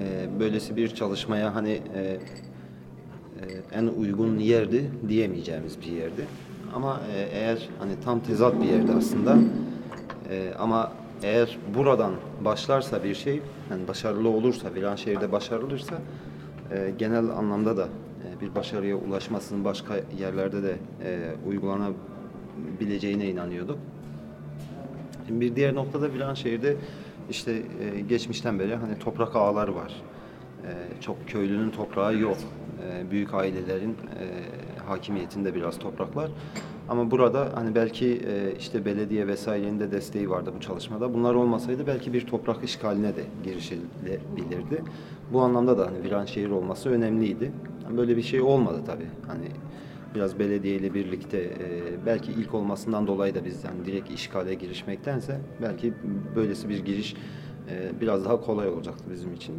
e, böylesi bir çalışmaya hani e, e, en uygun yerdi diyemeyeceğimiz bir yerdi. Ama e, eğer hani tam tezat bir yerdi aslında. E, ama eğer buradan başlarsa bir şey, yani başarılı olursa, Viranşehir'de başarılırsa e, genel anlamda da bir başarıya ulaşmasının başka yerlerde de e, uygulanabileceğine inanıyorduk. Şimdi bir diğer noktada Viranşehir'de işte e, geçmişten beri hani toprak ağları var. E, çok köylünün toprağı yok. E, büyük ailelerin e, hakimiyetinde biraz topraklar. Ama burada hani belki e, işte belediye vesairenin de desteği vardı bu çalışmada. Bunlar olmasaydı belki bir toprak işgaline de girişilebilirdi. Bu anlamda da hani Viranşehir olması önemliydi. Böyle bir şey olmadı tabii. Hani biraz belediyeyle birlikte e, belki ilk olmasından dolayı da biz yani direkt işgale girişmektense belki böylesi bir giriş e, biraz daha kolay olacaktı bizim için.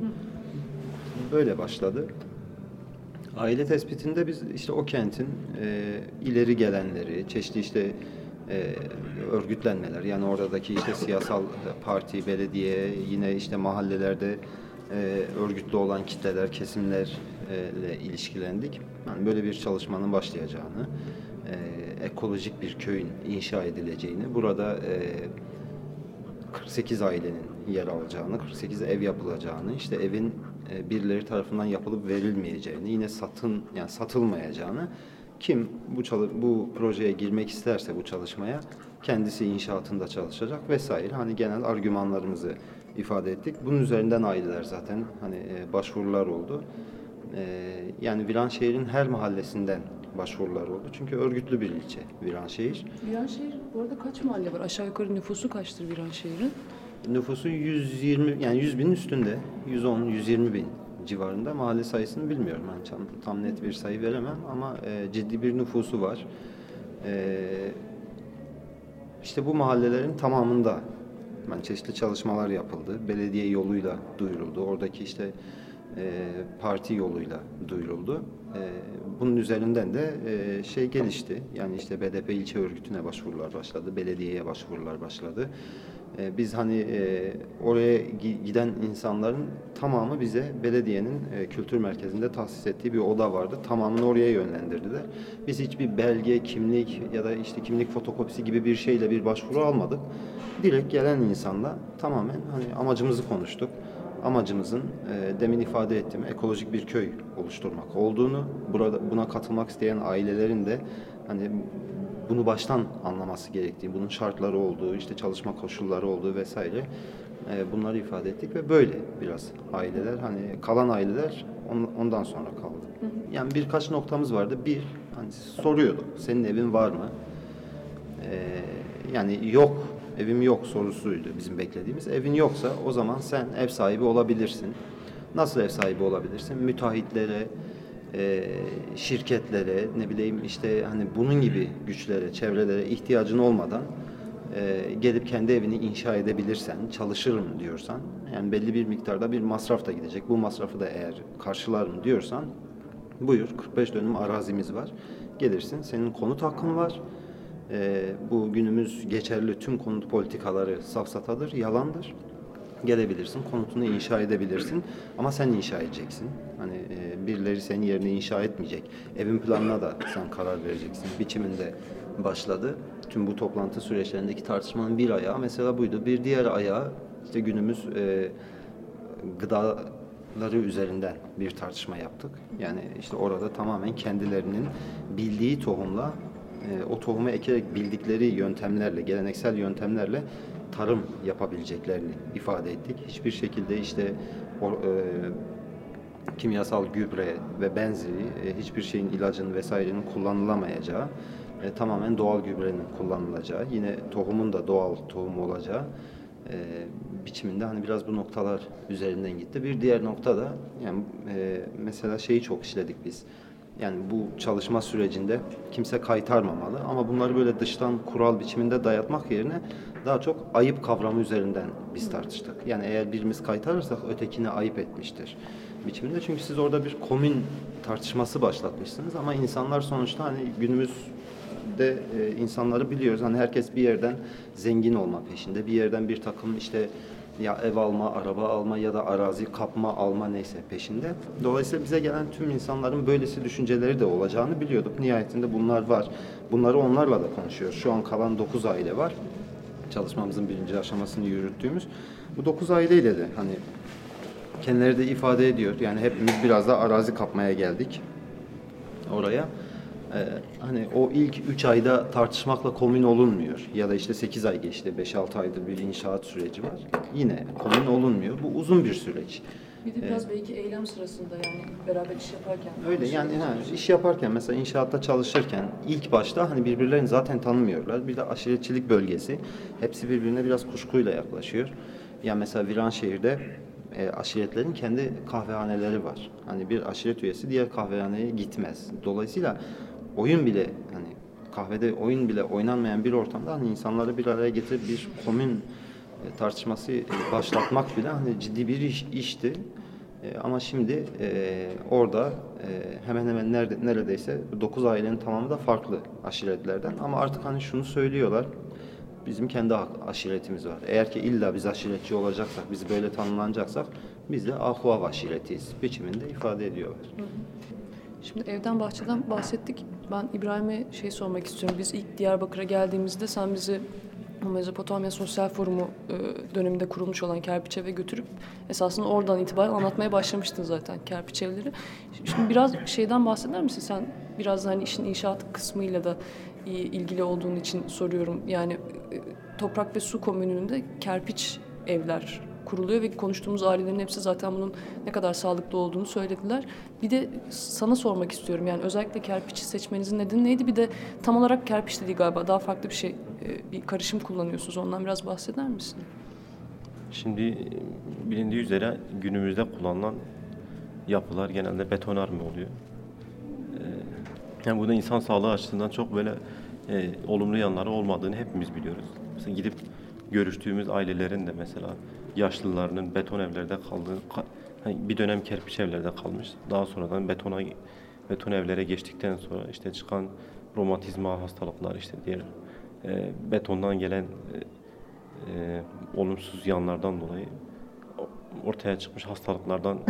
Böyle başladı. Aile tespitinde biz işte o kentin e, ileri gelenleri, çeşitli işte e, örgütlenmeler yani oradaki işte siyasal parti, belediye, yine işte mahallelerde e, örgütlü olan kitleler, kesimlerle ilişkilendik. Yani böyle bir çalışmanın başlayacağını, e, ekolojik bir köyün inşa edileceğini, burada e, 48 ailenin yer alacağını, 48 ev yapılacağını, işte evin e, birileri tarafından yapılıp verilmeyeceğini, yine satın yani satılmayacağını kim bu bu projeye girmek isterse bu çalışmaya kendisi inşaatında çalışacak vesaire. Hani genel argümanlarımızı ifade ettik. Bunun üzerinden aileler zaten hani e, başvurular oldu. E, yani Viranşehir'in her mahallesinden başvurular oldu. Çünkü örgütlü bir ilçe Viranşehir. Viranşehir bu arada kaç mahalle var? Aşağı yukarı nüfusu kaçtır Viranşehir'in? Nüfusu 120 yani 100 binin üstünde. 110 120 bin civarında mahalle sayısını bilmiyorum ben tam, tam net bir sayı veremem ama e, ciddi bir nüfusu var. E, işte bu mahallelerin tamamında ben çeşitli çalışmalar yapıldı. Belediye yoluyla duyuruldu. Oradaki işte parti yoluyla duyuruldu. E, bunun üzerinden de e, şey gelişti. Yani işte BDP ilçe örgütüne başvurular başladı, belediyeye başvurular başladı. E, biz hani e, oraya gi- giden insanların tamamı bize belediyenin e, kültür merkezinde tahsis ettiği bir oda vardı. Tamamını oraya yönlendirdiler. Biz hiçbir belge, kimlik ya da işte kimlik fotokopisi gibi bir şeyle bir başvuru almadık. Direkt gelen insanla tamamen hani amacımızı konuştuk amacımızın e, demin ifade ettiğim ekolojik bir köy oluşturmak olduğunu, burada buna katılmak isteyen ailelerin de hani bunu baştan anlaması gerektiği, bunun şartları olduğu, işte çalışma koşulları olduğu vesaire e, bunları ifade ettik ve böyle biraz aileler hani kalan aileler on- ondan sonra kaldı. Yani birkaç noktamız vardı. Bir hani soruyordu. Senin evin var mı? Ee, yani yok, evim yok sorusuydu bizim beklediğimiz. Evin yoksa o zaman sen ev sahibi olabilirsin. Nasıl ev sahibi olabilirsin? Müteahhitlere, e, şirketlere, ne bileyim işte hani bunun gibi güçlere, çevrelere ihtiyacın olmadan e, gelip kendi evini inşa edebilirsen, çalışırım diyorsan, yani belli bir miktarda bir masraf da gidecek. Bu masrafı da eğer karşılarım diyorsan, buyur 45 dönüm arazimiz var. Gelirsin, senin konut hakkın var. Ee, bu günümüz geçerli tüm konut politikaları safsatadır, yalandır. Gelebilirsin, konutunu inşa edebilirsin ama sen inşa edeceksin. Hani e, birileri senin yerine inşa etmeyecek. Evin planına da sen karar vereceksin. Biçiminde başladı. Tüm bu toplantı süreçlerindeki tartışmanın bir ayağı mesela buydu. Bir diğer ayağı işte günümüz e, gıdaları üzerinden bir tartışma yaptık. Yani işte orada tamamen kendilerinin bildiği tohumla e, o tohumu ekerek bildikleri yöntemlerle, geleneksel yöntemlerle tarım yapabileceklerini ifade ettik. Hiçbir şekilde işte o, e, kimyasal gübre ve benzeri e, hiçbir şeyin ilacın vesairenin kullanılamayacağı, e, tamamen doğal gübrenin kullanılacağı, yine tohumun da doğal tohum olacağı e, biçiminde hani biraz bu noktalar üzerinden gitti. Bir diğer nokta da yani e, mesela şeyi çok işledik biz. Yani bu çalışma sürecinde kimse kaytarmamalı ama bunları böyle dıştan kural biçiminde dayatmak yerine daha çok ayıp kavramı üzerinden biz tartıştık. Yani eğer birimiz kaytarırsak ötekine ayıp etmiştir biçiminde. Çünkü siz orada bir komün tartışması başlatmışsınız ama insanlar sonuçta hani günümüzde e, insanları biliyoruz. Hani herkes bir yerden zengin olma peşinde. Bir yerden bir takım işte ya ev alma, araba alma ya da arazi kapma, alma neyse peşinde. Dolayısıyla bize gelen tüm insanların böylesi düşünceleri de olacağını biliyorduk. Nihayetinde bunlar var. Bunları onlarla da konuşuyoruz. Şu an kalan 9 aile var. Çalışmamızın birinci aşamasını yürüttüğümüz. Bu 9 aileyle de hani kendileri de ifade ediyor. Yani hepimiz biraz da arazi kapmaya geldik oraya. Ee, hani o ilk 3 ayda tartışmakla komün olunmuyor. Ya da işte 8 ay geçti, 5-6 aydır bir inşaat süreci var. Yine komün olunmuyor. Bu uzun bir süreç. Bir de biraz belki eylem sırasında yani beraber iş yaparken. Öyle yani ha, iş yaparken mesela inşaatta çalışırken ilk başta hani birbirlerini zaten tanımıyorlar. Bir de aşiretçilik bölgesi. Hepsi birbirine biraz kuşkuyla yaklaşıyor. Yani mesela Viranşehir'de e, aşiretlerin kendi kahvehaneleri var. Hani bir aşiret üyesi diğer kahvehaneye gitmez. Dolayısıyla oyun bile hani kahvede oyun bile oynanmayan bir ortamda hani insanları bir araya getirip bir komün e, tartışması e, başlatmak bile hani ciddi bir iş, işti. E, ama şimdi e, orada e, hemen hemen nerede, neredeyse 9 ailenin tamamı da farklı aşiretlerden. Ama artık hani şunu söylüyorlar. Bizim kendi aşiretimiz var. Eğer ki illa biz aşiretçi olacaksak, biz böyle tanımlanacaksak biz de Ahuav aşiretiyiz biçiminde ifade ediyorlar. Şimdi evden bahçeden bahsettik. Ben İbrahim'e şey sormak istiyorum. Biz ilk Diyarbakır'a geldiğimizde sen bizi Mezopotamya Sosyal Forumu e, döneminde kurulmuş olan kerpiç eve götürüp esasında oradan itibaren anlatmaya başlamıştın zaten kerpiç evleri. Şimdi biraz şeyden bahseder misin? Sen biraz hani işin inşaat kısmıyla da ilgili olduğun için soruyorum. Yani e, Toprak ve Su Komünü'nde kerpiç evler kuruluyor ve konuştuğumuz ailelerin hepsi zaten bunun ne kadar sağlıklı olduğunu söylediler. Bir de sana sormak istiyorum yani özellikle kerpiçi seçmenizin nedeni neydi? Bir de tam olarak kerpiç değil galiba daha farklı bir şey bir karışım kullanıyorsunuz. Ondan biraz bahseder misin? Şimdi bilindiği üzere günümüzde kullanılan yapılar genelde betonarme oluyor. Yani burada insan sağlığı açısından çok böyle e, olumlu yanları olmadığını hepimiz biliyoruz. Mesela gidip görüştüğümüz ailelerin de mesela yaşlılarının beton evlerde kaldığı, hani bir dönem kerpiç evlerde kalmış. Daha sonradan betona beton evlere geçtikten sonra işte çıkan romatizma hastalıklar işte diğer e, betondan gelen e, e, olumsuz yanlardan dolayı ortaya çıkmış hastalıklardan e,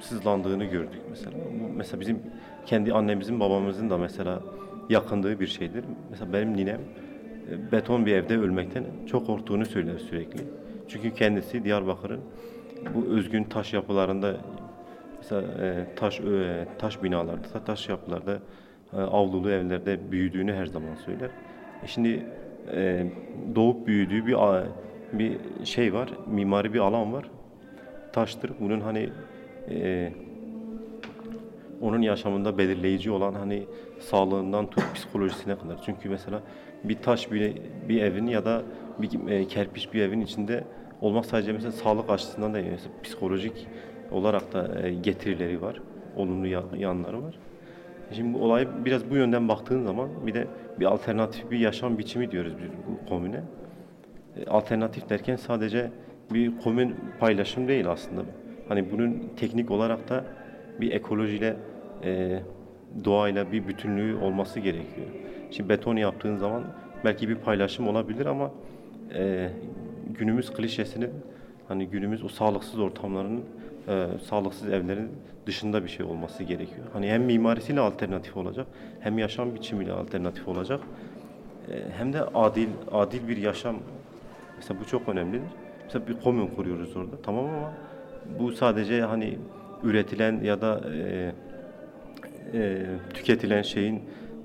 sızlandığını gördük mesela. Bu mesela bizim kendi annemizin babamızın da mesela yakındığı bir şeydir. Mesela benim ninem beton bir evde ölmekten çok korktuğunu söyler sürekli. Çünkü kendisi Diyarbakır'ın bu özgün taş yapılarında mesela e, taş e, taş binalarda, taş yapılarda, e, avlulu evlerde büyüdüğünü her zaman söyler. E şimdi doğup büyüdüğü bir bir şey var, mimari bir alan var. Taştır. Bunun hani onun yaşamında belirleyici olan hani sağlığından tut psikolojisine kadar. Çünkü mesela bir taş bir, bir evin ya da bir e, kerpiç bir evin içinde olmak sadece mesela sağlık açısından değil, mesela psikolojik olarak da e, getirileri var, olumlu ya- yanları var. Şimdi bu olay biraz bu yönden baktığın zaman bir de bir alternatif bir yaşam biçimi diyoruz biz bu komüne. E, Alternatif derken sadece bir komün paylaşım değil aslında. Hani bunun teknik olarak da bir ekolojiyle, e, doğayla bir bütünlüğü olması gerekiyor. Şimdi beton yaptığın zaman belki bir paylaşım olabilir ama e, günümüz klişesini hani günümüz o sağlıksız ortamların, e, sağlıksız evlerin dışında bir şey olması gerekiyor. Hani hem mimarisiyle alternatif olacak, hem yaşam biçimiyle alternatif olacak. E, hem de adil adil bir yaşam mesela bu çok önemlidir. Mesela bir komün kuruyoruz orada tamam ama bu sadece hani üretilen ya da e, e, tüketilen şeyin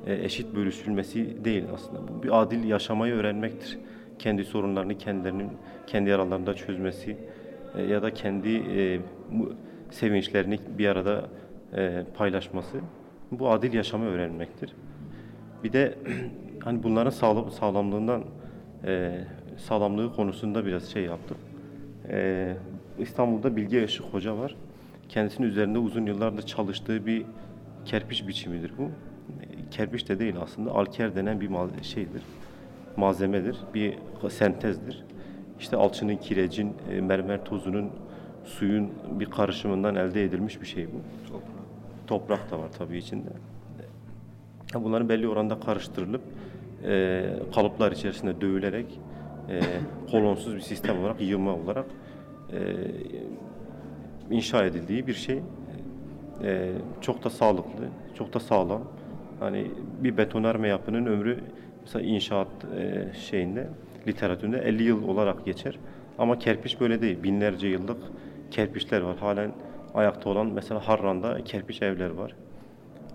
e, eşit bölüşülmesi değil aslında. Bu bir adil yaşamayı öğrenmektir. Kendi sorunlarını kendilerinin kendi aralarında çözmesi e, ya da kendi e, sevinçlerini bir arada e, paylaşması. Bu adil yaşamı öğrenmektir. Bir de *clears throat* hani bunların sağlam, sağlamlığından e, sağlamlığı konusunda biraz şey yaptık. E, İstanbul'da Bilge Işık Hoca var. Kendisinin üzerinde uzun yıllardır çalıştığı bir kerpiç biçimidir bu. E, Kerpiç de değil aslında alker denen bir mal- şeydir. Malzemedir, bir sentezdir. İşte alçının, kirecin, e, mermer tozunun, suyun bir karışımından elde edilmiş bir şey bu. Toprak da var tabii içinde. Ya Bunların belli oranda karıştırılıp e, kalıplar içerisinde dövülerek e, *laughs* kolonsuz bir sistem olarak yığma olarak e, inşa edildiği bir şey. E, çok da sağlıklı, çok da sağlam. Hani bir betonarme yapının ömrü mesela inşaat e, şeyinde literatüründe 50 yıl olarak geçer. Ama kerpiç böyle değil. Binlerce yıllık kerpiçler var. Halen ayakta olan mesela Harran'da kerpiç evler var.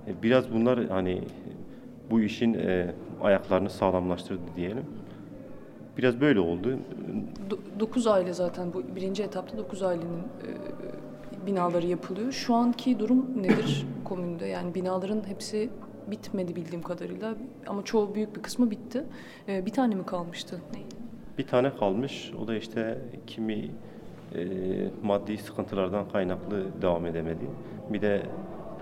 E, Biraz bunlar hani bu işin e, ayaklarını sağlamlaştırdı diyelim. Biraz böyle oldu. 9 aile zaten bu birinci etapta 9 ailenin e, binaları yapılıyor. Şu anki durum nedir *coughs* komünde? Yani binaların hepsi bitmedi bildiğim kadarıyla ama çoğu büyük bir kısmı bitti. E, bir tane mi kalmıştı? Bir tane kalmış. O da işte kimi e, maddi sıkıntılardan kaynaklı devam edemedi. Bir de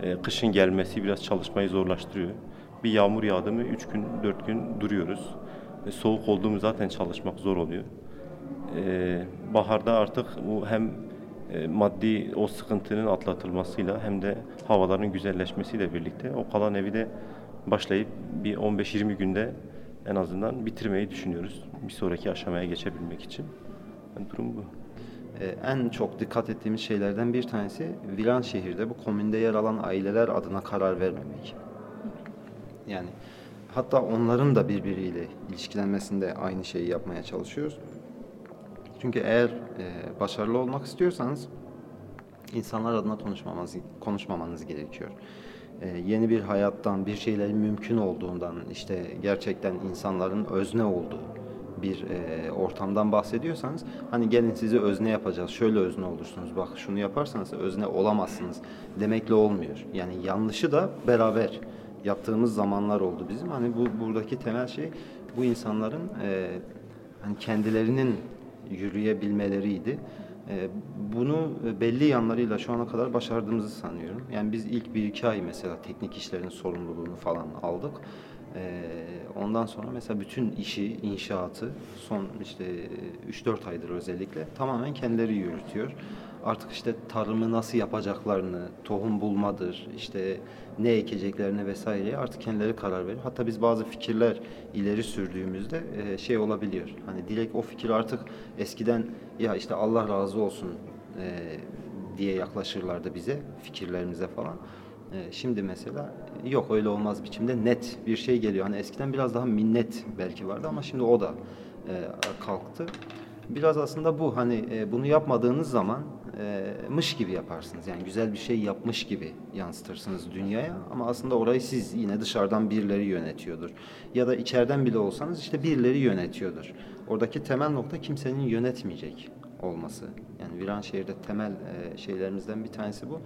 e, kışın gelmesi biraz çalışmayı zorlaştırıyor. Bir yağmur yağdı mı 3 gün 4 gün duruyoruz. E, soğuk oldu mu zaten çalışmak zor oluyor. E, baharda artık bu hem maddi o sıkıntının atlatılmasıyla hem de havaların güzelleşmesiyle birlikte o kalan evi de başlayıp bir 15-20 günde en azından bitirmeyi düşünüyoruz. Bir sonraki aşamaya geçebilmek için. Yani durum bu. Ee, en çok dikkat ettiğimiz şeylerden bir tanesi Viranşehir'de bu komünde yer alan aileler adına karar vermemek. Yani hatta onların da birbiriyle ilişkilenmesinde aynı şeyi yapmaya çalışıyoruz. Çünkü eğer e, başarılı olmak istiyorsanız insanlar adına konuşmamanız, konuşmamanız gerekiyor. E, yeni bir hayattan, bir şeylerin mümkün olduğundan, işte gerçekten insanların özne olduğu bir e, ortamdan bahsediyorsanız hani gelin sizi özne yapacağız, şöyle özne olursunuz, bak şunu yaparsanız özne olamazsınız demekle olmuyor. Yani yanlışı da beraber yaptığımız zamanlar oldu bizim. Hani bu buradaki temel şey bu insanların e, hani kendilerinin yürüyebilmeleriydi. E, bunu belli yanlarıyla şu ana kadar başardığımızı sanıyorum. Yani biz ilk bir iki ay mesela teknik işlerin sorumluluğunu falan aldık. Ee, ondan sonra mesela bütün işi, inşaatı son işte 3-4 aydır özellikle tamamen kendileri yürütüyor. Artık işte tarımı nasıl yapacaklarını, tohum bulmadır, işte ne ekeceklerini vesaireye artık kendileri karar veriyor. Hatta biz bazı fikirler ileri sürdüğümüzde e, şey olabiliyor. Hani direkt o fikir artık eskiden ya işte Allah razı olsun e, diye yaklaşırlardı bize, fikirlerimize falan. E, Şimdi mesela yok öyle olmaz biçimde net bir şey geliyor. Hani eskiden biraz daha minnet belki vardı ama şimdi o da kalktı. Biraz aslında bu hani bunu yapmadığınız zaman mış gibi yaparsınız. Yani güzel bir şey yapmış gibi yansıtırsınız dünyaya ama aslında orayı siz yine dışarıdan birileri yönetiyordur. Ya da içeriden bile olsanız işte birileri yönetiyordur. Oradaki temel nokta kimsenin yönetmeyecek olması. Yani Viranşehir'de temel şeylerimizden bir tanesi bu.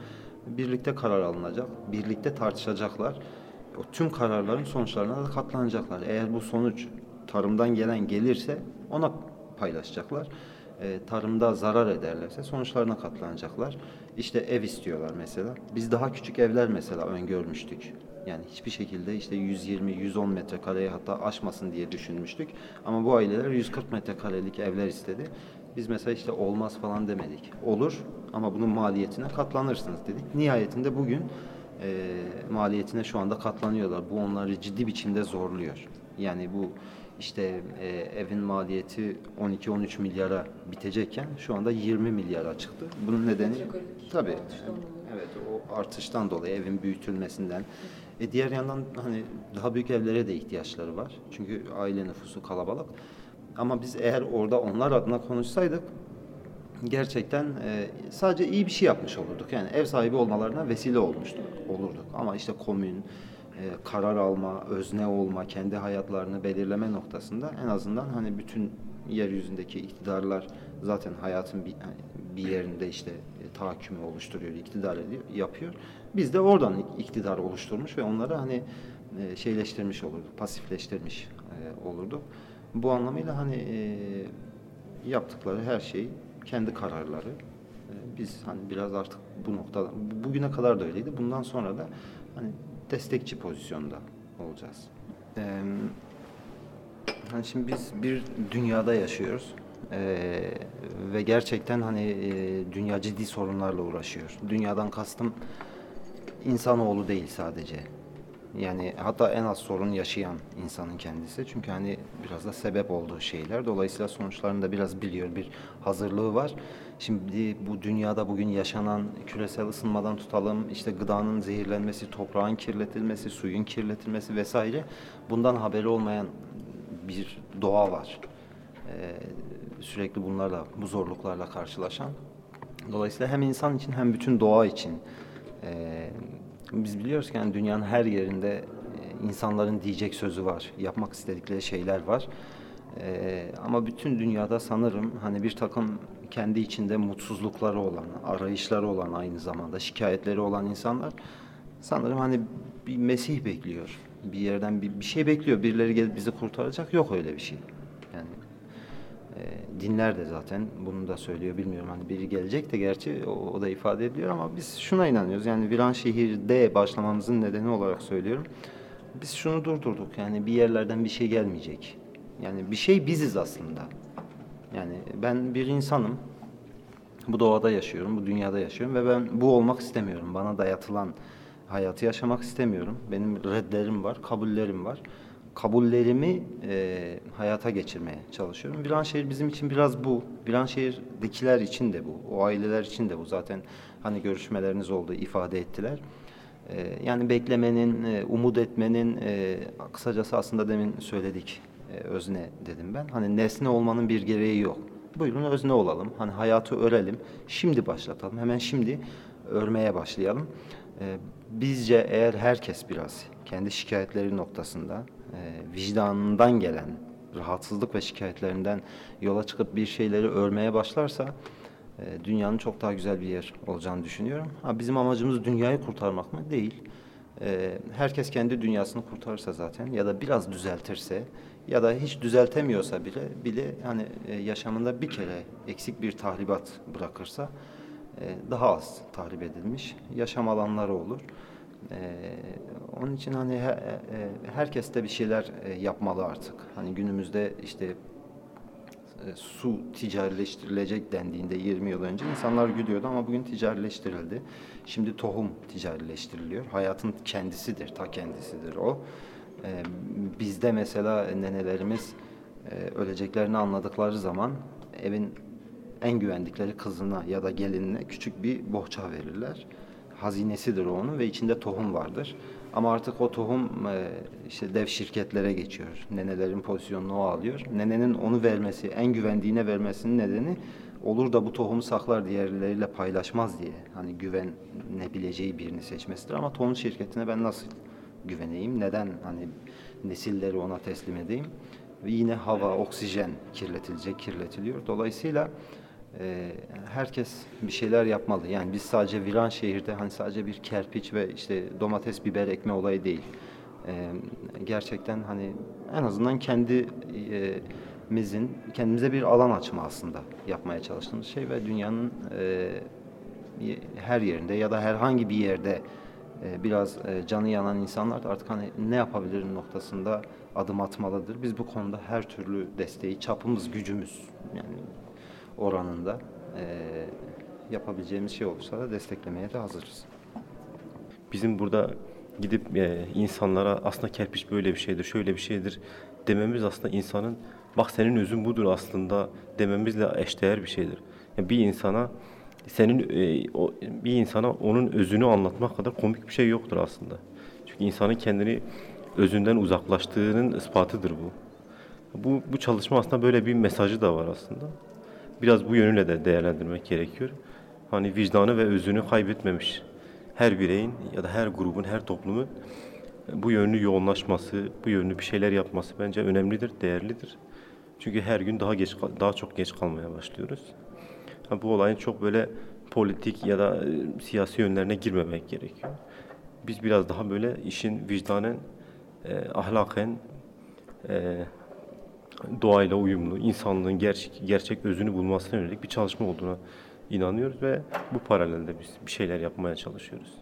Birlikte karar alınacak, birlikte tartışacaklar. O tüm kararların sonuçlarına da katlanacaklar. Eğer bu sonuç tarımdan gelen gelirse ona paylaşacaklar. E, tarımda zarar ederlerse sonuçlarına katlanacaklar. İşte ev istiyorlar mesela. Biz daha küçük evler mesela öngörmüştük. Yani hiçbir şekilde işte 120-110 metrekareye hatta aşmasın diye düşünmüştük. Ama bu aileler 140 metrekarelik evler istedi. Biz mesela işte olmaz falan demedik. Olur ama bunun maliyetine katlanırsınız dedik. Nihayetinde bugün e, maliyetine şu anda katlanıyorlar. Bu onları ciddi biçimde zorluyor. Yani bu işte e, evin maliyeti 12-13 milyara bitecekken şu anda 20 milyara çıktı. Bunun nedeni tabii evet o artıştan dolayı evin büyütülmesinden. E diğer yandan hani daha büyük evlere de ihtiyaçları var. Çünkü aile nüfusu kalabalık. Ama biz eğer orada onlar adına konuşsaydık gerçekten e, sadece iyi bir şey yapmış olurduk. Yani ev sahibi olmalarına vesile olmuştuk, olurduk. Ama işte komün, e, karar alma, özne olma, kendi hayatlarını belirleme noktasında en azından hani bütün yeryüzündeki iktidarlar zaten hayatın bir, hani bir yerinde işte e, tahakkümü oluşturuyor, iktidar ediyor, yapıyor. Biz de oradan iktidar oluşturmuş ve onları hani e, şeyleştirmiş olurduk, pasifleştirmiş e, olurduk. Bu anlamıyla hani e, yaptıkları her şey kendi kararları. E, biz hani biraz artık bu noktada bugüne kadar da öyleydi. Bundan sonra da hani destekçi pozisyonda olacağız. E, hani şimdi biz bir dünyada yaşıyoruz. E, ve gerçekten hani e, dünya ciddi sorunlarla uğraşıyor. Dünyadan kastım insanoğlu değil sadece. Yani hatta en az sorun yaşayan insanın kendisi. Çünkü hani biraz da sebep olduğu şeyler. Dolayısıyla sonuçlarını da biraz biliyor. Bir hazırlığı var. Şimdi bu dünyada bugün yaşanan küresel ısınmadan tutalım, işte gıdanın zehirlenmesi, toprağın kirletilmesi, suyun kirletilmesi vesaire. Bundan haberi olmayan bir doğa var. Ee, sürekli bunlarla, bu zorluklarla karşılaşan. Dolayısıyla hem insan için hem bütün doğa için e, biz biliyoruz ki yani dünyanın her yerinde e, insanların diyecek sözü var, yapmak istedikleri şeyler var. Ee, ama bütün dünyada sanırım hani bir takım kendi içinde mutsuzlukları olan, arayışları olan aynı zamanda şikayetleri olan insanlar sanırım hani bir Mesih bekliyor. Bir yerden bir, bir şey bekliyor. Birileri gelip bizi kurtaracak. Yok öyle bir şey. Yani e, dinler de zaten bunu da söylüyor bilmiyorum hani biri gelecek de gerçi o, o da ifade ediliyor ama biz şuna inanıyoruz yani Viranşehir'de başlamamızın nedeni olarak söylüyorum biz şunu durdurduk yani bir yerlerden bir şey gelmeyecek yani bir şey biziz aslında yani ben bir insanım bu doğada yaşıyorum bu dünyada yaşıyorum ve ben bu olmak istemiyorum bana dayatılan hayatı yaşamak istemiyorum benim redlerim var kabullerim var kabullerimi e, hayata geçirmeye çalışıyorum. Viranşehir bizim için biraz bu. Viranşehir'dekiler için de bu. O aileler için de bu. Zaten hani görüşmeleriniz oldu, ifade ettiler. E, yani beklemenin, e, umut etmenin, e, kısacası aslında demin söyledik. E, özne dedim ben. Hani nesne olmanın bir gereği yok. Buyurun özne olalım. Hani hayatı örelim. Şimdi başlatalım. Hemen şimdi örmeye başlayalım. E, bizce eğer herkes biraz kendi şikayetleri noktasında e, vicdanından gelen rahatsızlık ve şikayetlerinden yola çıkıp bir şeyleri örmeye başlarsa dünyanın çok daha güzel bir yer olacağını düşünüyorum. Ha, bizim amacımız dünyayı kurtarmak mı? Değil. Herkes kendi dünyasını kurtarırsa zaten ya da biraz düzeltirse ya da hiç düzeltemiyorsa bile bile hani e, yaşamında bir kere eksik bir tahribat bırakırsa e, daha az tahrip edilmiş yaşam alanları olur. E, onun için hani he- herkes de bir şeyler yapmalı artık. Hani günümüzde işte su ticarileştirilecek dendiğinde 20 yıl önce insanlar gülüyordu ama bugün ticarileştirildi. Şimdi tohum ticarileştiriliyor. Hayatın kendisidir, ta kendisidir o. Ee, bizde mesela nenelerimiz e, öleceklerini anladıkları zaman evin en güvendikleri kızına ya da gelinine küçük bir bohça verirler. Hazinesidir onun ve içinde tohum vardır. Ama artık o tohum e, işte dev şirketlere geçiyor. Nenelerin pozisyonunu o alıyor. Nenenin onu vermesi, en güvendiğine vermesinin nedeni olur da bu tohumu saklar diğerleriyle paylaşmaz diye. Hani güvenebileceği birini seçmesidir. Ama tohum şirketine ben nasıl güveneyim? Neden hani nesilleri ona teslim edeyim? Ve yine hava, oksijen kirletilecek, kirletiliyor. Dolayısıyla e, herkes bir şeyler yapmalı. Yani biz sadece Viran şehirde hani sadece bir kerpiç ve işte domates, biber ekme olayı değil. E, gerçekten hani en azından kendi e, mizin kendimize bir alan açma aslında yapmaya çalıştığımız şey ve dünyanın e, her yerinde ya da herhangi bir yerde biraz e, canı yanan insanlar da artık hani ne yapabilirim noktasında adım atmalıdır. Biz bu konuda her türlü desteği, çapımız, gücümüz yani oranında e, yapabileceğimiz şey olursa da desteklemeye de hazırız. Bizim burada gidip e, insanlara aslında kerpiç böyle bir şeydir, şöyle bir şeydir dememiz aslında insanın bak senin özün budur aslında dememizle eşdeğer bir şeydir. Yani bir insana senin e, o, bir insana onun özünü anlatmak kadar komik bir şey yoktur aslında. Çünkü insanın kendini özünden uzaklaştığının ispatıdır bu. Bu, bu çalışma aslında böyle bir mesajı da var aslında. Biraz bu yönüyle de değerlendirmek gerekiyor. Hani vicdanı ve özünü kaybetmemiş her bireyin ya da her grubun, her toplumun bu yönlü yoğunlaşması, bu yönlü bir şeyler yapması bence önemlidir, değerlidir. Çünkü her gün daha geç daha çok geç kalmaya başlıyoruz. Bu olayın çok böyle politik ya da e, siyasi yönlerine girmemek gerekiyor. Biz biraz daha böyle işin vicdanen, e, ahlaken, e, doğayla uyumlu, insanlığın gerçek, gerçek özünü bulmasına yönelik bir çalışma olduğuna inanıyoruz ve bu paralelde biz bir şeyler yapmaya çalışıyoruz.